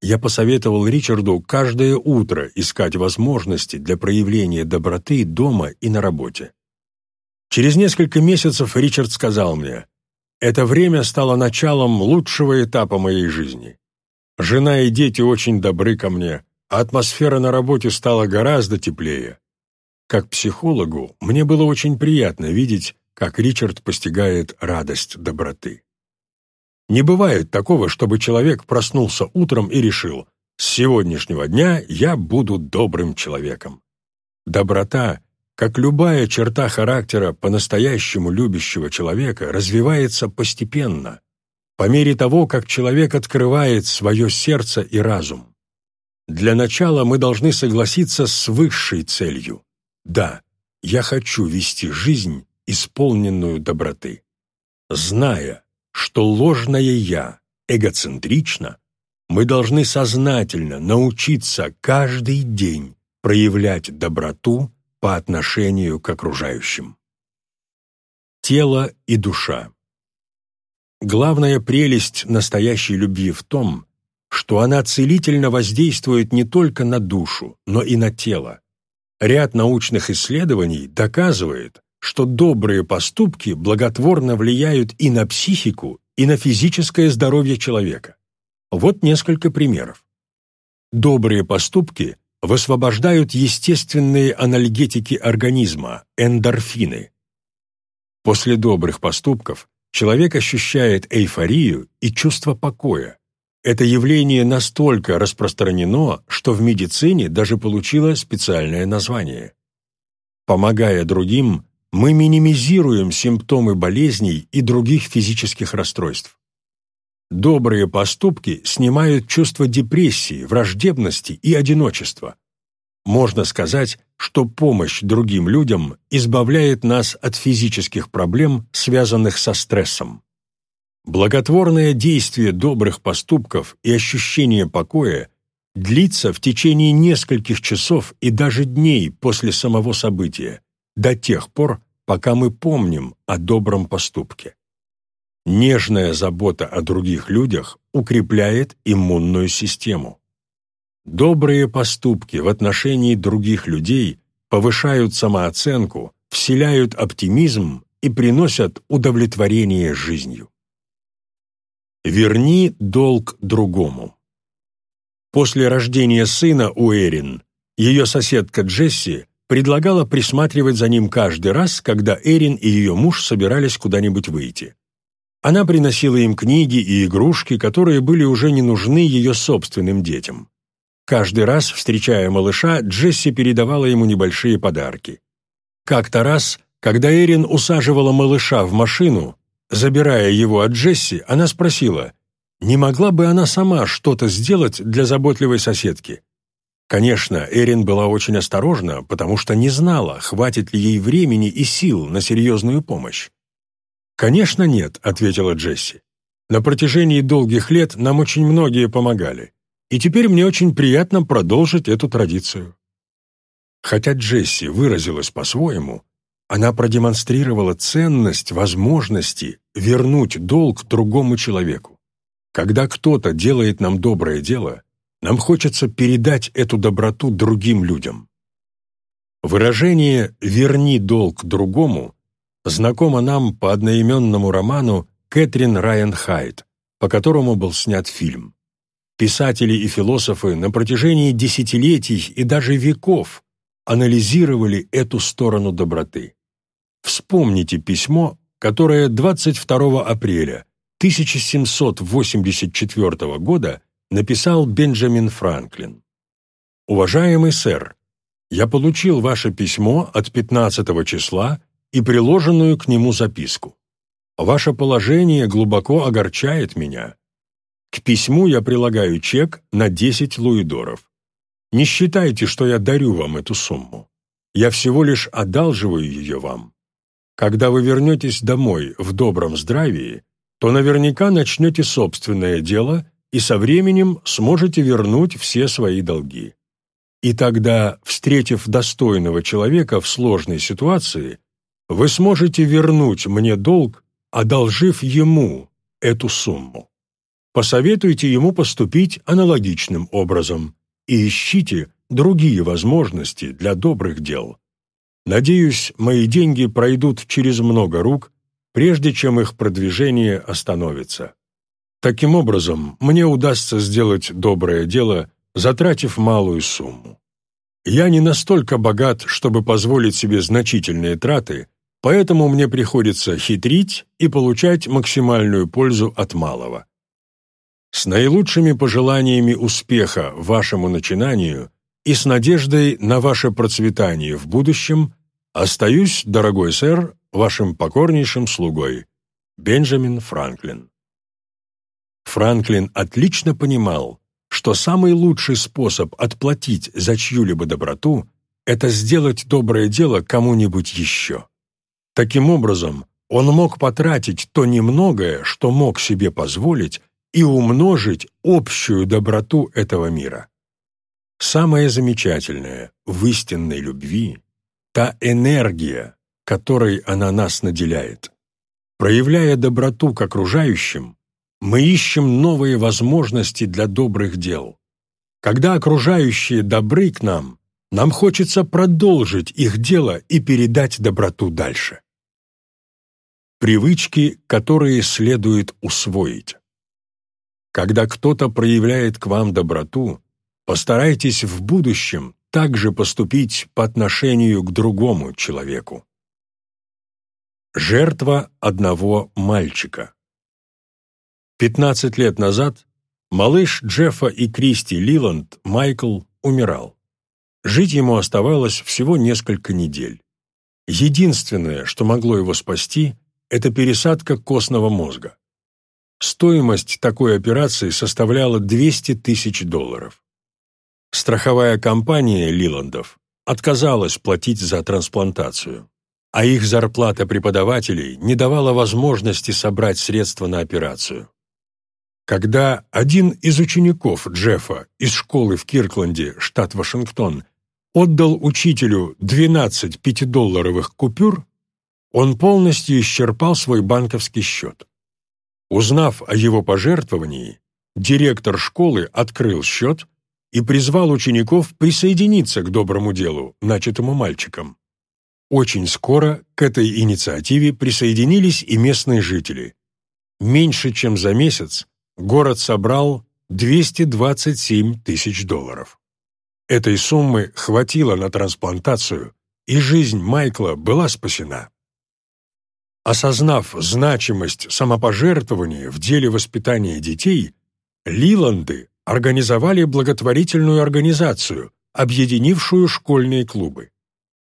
Я посоветовал Ричарду каждое утро искать возможности для проявления доброты дома и на работе. Через несколько месяцев Ричард сказал мне, «Это время стало началом лучшего этапа моей жизни. Жена и дети очень добры ко мне, а атмосфера на работе стала гораздо теплее. Как психологу, мне было очень приятно видеть, как Ричард постигает радость доброты. Не бывает такого, чтобы человек проснулся утром и решил «С сегодняшнего дня я буду добрым человеком». Доброта, как любая черта характера по-настоящему любящего человека, развивается постепенно, по мере того, как человек открывает свое сердце и разум. Для начала мы должны согласиться с высшей целью да, я хочу вести жизнь, исполненную доброты. Зная, что ложное «я» эгоцентрично, мы должны сознательно научиться каждый день проявлять доброту по отношению к окружающим. Тело и душа. Главная прелесть настоящей любви в том, что она целительно воздействует не только на душу, но и на тело. Ряд научных исследований доказывает, что добрые поступки благотворно влияют и на психику, и на физическое здоровье человека. Вот несколько примеров. Добрые поступки высвобождают естественные анальгетики организма, эндорфины. После добрых поступков человек ощущает эйфорию и чувство покоя. Это явление настолько распространено, что в медицине даже получило специальное название. Помогая другим, мы минимизируем симптомы болезней и других физических расстройств. Добрые поступки снимают чувство депрессии, враждебности и одиночества. Можно сказать, что помощь другим людям избавляет нас от физических проблем, связанных со стрессом. Благотворное действие добрых поступков и ощущение покоя длится в течение нескольких часов и даже дней после самого события, до тех пор, пока мы помним о добром поступке. Нежная забота о других людях укрепляет иммунную систему. Добрые поступки в отношении других людей повышают самооценку, вселяют оптимизм и приносят удовлетворение жизнью. Верни долг другому. После рождения сына у Эрин, ее соседка Джесси предлагала присматривать за ним каждый раз, когда Эрин и ее муж собирались куда-нибудь выйти. Она приносила им книги и игрушки, которые были уже не нужны ее собственным детям. Каждый раз, встречая малыша, Джесси передавала ему небольшие подарки. Как-то раз, когда Эрин усаживала малыша в машину, забирая его от Джесси, она спросила, не могла бы она сама что-то сделать для заботливой соседки. Конечно, Эрин была очень осторожна, потому что не знала, хватит ли ей времени и сил на серьезную помощь. «Конечно нет», — ответила Джесси. «На протяжении долгих лет нам очень многие помогали, и теперь мне очень приятно продолжить эту традицию». Хотя Джесси выразилась по-своему, она продемонстрировала ценность возможности вернуть долг другому человеку. Когда кто-то делает нам доброе дело, нам хочется передать эту доброту другим людям. Выражение «верни долг другому» знакомо нам по одноименному роману Кэтрин Райан Хайт, по которому был снят фильм. Писатели и философы на протяжении десятилетий и даже веков анализировали эту сторону доброты. Вспомните письмо, которое 22 апреля 1784 года написал Бенджамин Франклин. «Уважаемый сэр, я получил ваше письмо от 15 числа и приложенную к нему записку. Ваше положение глубоко огорчает меня. К письму я прилагаю чек на 10 луидоров. Не считайте, что я дарю вам эту сумму. Я всего лишь одалживаю ее вам. Когда вы вернетесь домой в добром здравии, то наверняка начнете собственное дело и со временем сможете вернуть все свои долги. И тогда, встретив достойного человека в сложной ситуации, вы сможете вернуть мне долг, одолжив ему эту сумму. Посоветуйте ему поступить аналогичным образом и ищите другие возможности для добрых дел. Надеюсь, мои деньги пройдут через много рук, прежде чем их продвижение остановится. Таким образом, мне удастся сделать доброе дело, затратив малую сумму. Я не настолько богат, чтобы позволить себе значительные траты, поэтому мне приходится хитрить и получать максимальную пользу от малого. С наилучшими пожеланиями успеха вашему начинанию и с надеждой на ваше процветание в будущем остаюсь, дорогой сэр, вашим покорнейшим слугой, Бенджамин Франклин. Франклин отлично понимал, что самый лучший способ отплатить за чью-либо доброту – это сделать доброе дело кому-нибудь еще. Таким образом, он мог потратить то немногое, что мог себе позволить, и умножить общую доброту этого мира. Самое замечательное в истинной любви – та энергия, которой она нас наделяет. Проявляя доброту к окружающим, мы ищем новые возможности для добрых дел. Когда окружающие добры к нам, нам хочется продолжить их дело и передать доброту дальше. Привычки, которые следует усвоить. Когда кто-то проявляет к вам доброту, постарайтесь в будущем также поступить по отношению к другому человеку. Жертва одного мальчика. 15 лет назад малыш Джеффа и Кристи Лиланд, Майкл, умирал. Жить ему оставалось всего несколько недель. Единственное, что могло его спасти, это пересадка костного мозга. Стоимость такой операции составляла 200 тысяч долларов. Страховая компания Лиландов отказалась платить за трансплантацию а их зарплата преподавателей не давала возможности собрать средства на операцию. Когда один из учеников Джеффа из школы в Киркленде, штат Вашингтон, отдал учителю 12 пятидолларовых купюр, он полностью исчерпал свой банковский счет. Узнав о его пожертвовании, директор школы открыл счет и призвал учеников присоединиться к доброму делу, начатому мальчиком. Очень скоро к этой инициативе присоединились и местные жители. Меньше чем за месяц город собрал 227 тысяч долларов. Этой суммы хватило на трансплантацию, и жизнь Майкла была спасена. Осознав значимость самопожертвования в деле воспитания детей, Лиланды организовали благотворительную организацию, объединившую школьные клубы.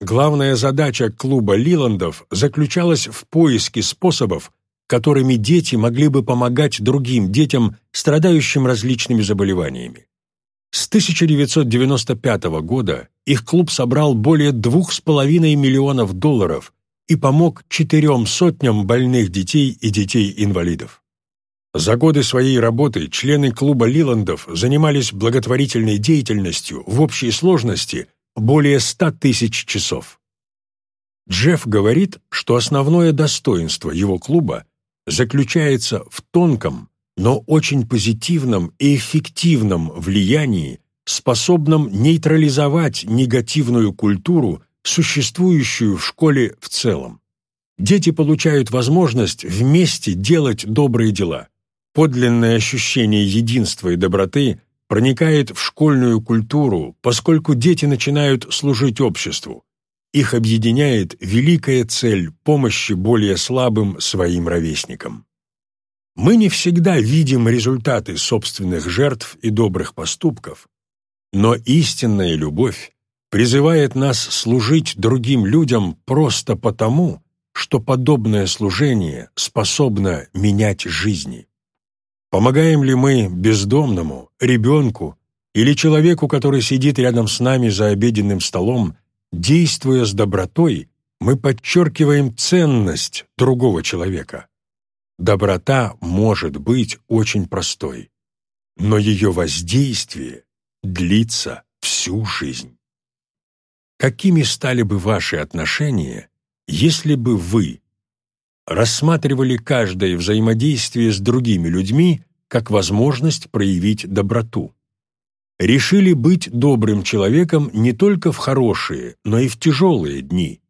Главная задача клуба Лиландов заключалась в поиске способов, которыми дети могли бы помогать другим детям, страдающим различными заболеваниями. С 1995 года их клуб собрал более двух с половиной миллионов долларов и помог четырем сотням больных детей и детей-инвалидов. За годы своей работы члены клуба Лиландов занимались благотворительной деятельностью в общей сложности – более ста тысяч часов. Джефф говорит, что основное достоинство его клуба заключается в тонком, но очень позитивном и эффективном влиянии, способном нейтрализовать негативную культуру, существующую в школе в целом. Дети получают возможность вместе делать добрые дела. Подлинное ощущение единства и доброты проникает в школьную культуру, поскольку дети начинают служить обществу. Их объединяет великая цель помощи более слабым своим ровесникам. Мы не всегда видим результаты собственных жертв и добрых поступков, но истинная любовь призывает нас служить другим людям просто потому, что подобное служение способно менять жизни. Помогаем ли мы бездомному, ребенку или человеку, который сидит рядом с нами за обеденным столом, действуя с добротой, мы подчеркиваем ценность другого человека. Доброта может быть очень простой, но ее воздействие длится всю жизнь. Какими стали бы ваши отношения, если бы вы рассматривали каждое взаимодействие с другими людьми как возможность проявить доброту. Решили быть добрым человеком не только в хорошие, но и в тяжелые дни.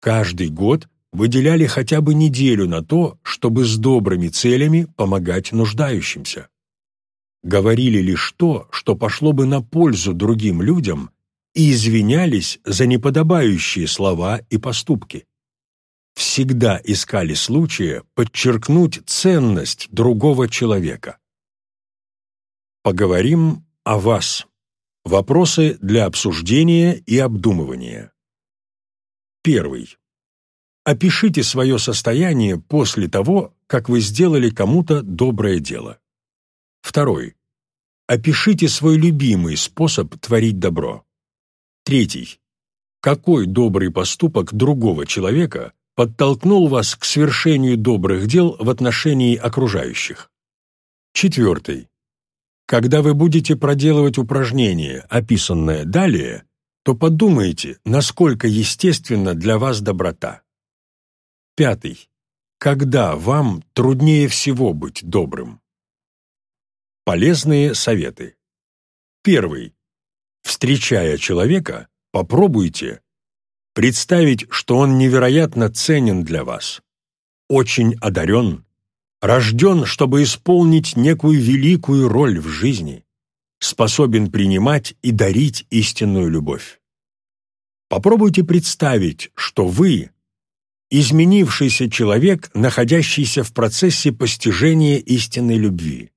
Каждый год выделяли хотя бы неделю на то, чтобы с добрыми целями помогать нуждающимся. Говорили лишь то, что пошло бы на пользу другим людям, и извинялись за неподобающие слова и поступки всегда искали случая подчеркнуть ценность другого человека. Поговорим о вас. Вопросы для обсуждения и обдумывания. Первый. Опишите свое состояние после того, как вы сделали кому-то доброе дело. Второй. Опишите свой любимый способ творить добро. Третий. Какой добрый поступок другого человека подтолкнул вас к свершению добрых дел в отношении окружающих? Четвертый. Когда вы будете проделывать упражнение, описанное далее, то подумайте, насколько естественна для вас доброта. Пятый. Когда вам труднее всего быть добрым? Полезные советы. Первый. Встречая человека, попробуйте представить, что он невероятно ценен для вас, очень одарен, рожден, чтобы исполнить некую великую роль в жизни, способен принимать и дарить истинную любовь. Попробуйте представить, что вы – изменившийся человек, находящийся в процессе постижения истинной любви.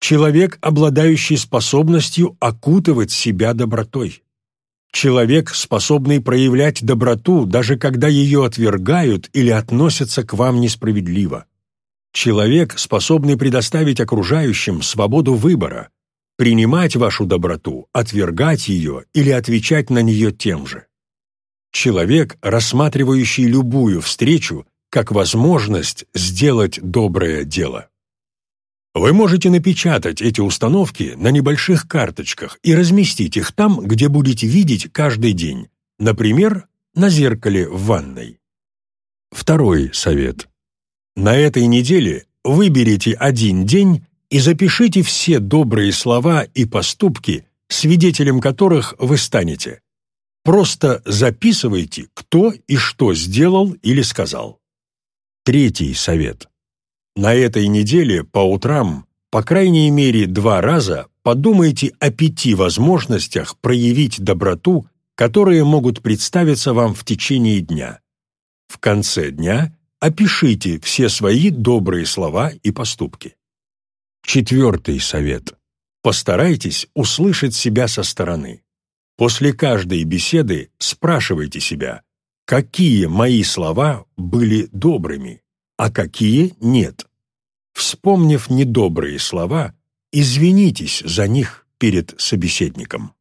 Человек, обладающий способностью окутывать себя добротой. Человек, способный проявлять доброту, даже когда ее отвергают или относятся к вам несправедливо. Человек, способный предоставить окружающим свободу выбора, принимать вашу доброту, отвергать ее или отвечать на нее тем же. Человек, рассматривающий любую встречу как возможность сделать доброе дело. Вы можете напечатать эти установки на небольших карточках и разместить их там, где будете видеть каждый день, например, на зеркале в ванной. Второй совет. На этой неделе выберите один день и запишите все добрые слова и поступки, свидетелем которых вы станете. Просто записывайте, кто и что сделал или сказал. Третий совет. На этой неделе по утрам, по крайней мере два раза, подумайте о пяти возможностях проявить доброту, которые могут представиться вам в течение дня. В конце дня опишите все свои добрые слова и поступки. Четвертый совет. Постарайтесь услышать себя со стороны. После каждой беседы спрашивайте себя, какие мои слова были добрыми а какие нет. Вспомнив недобрые слова, извинитесь за них перед собеседником.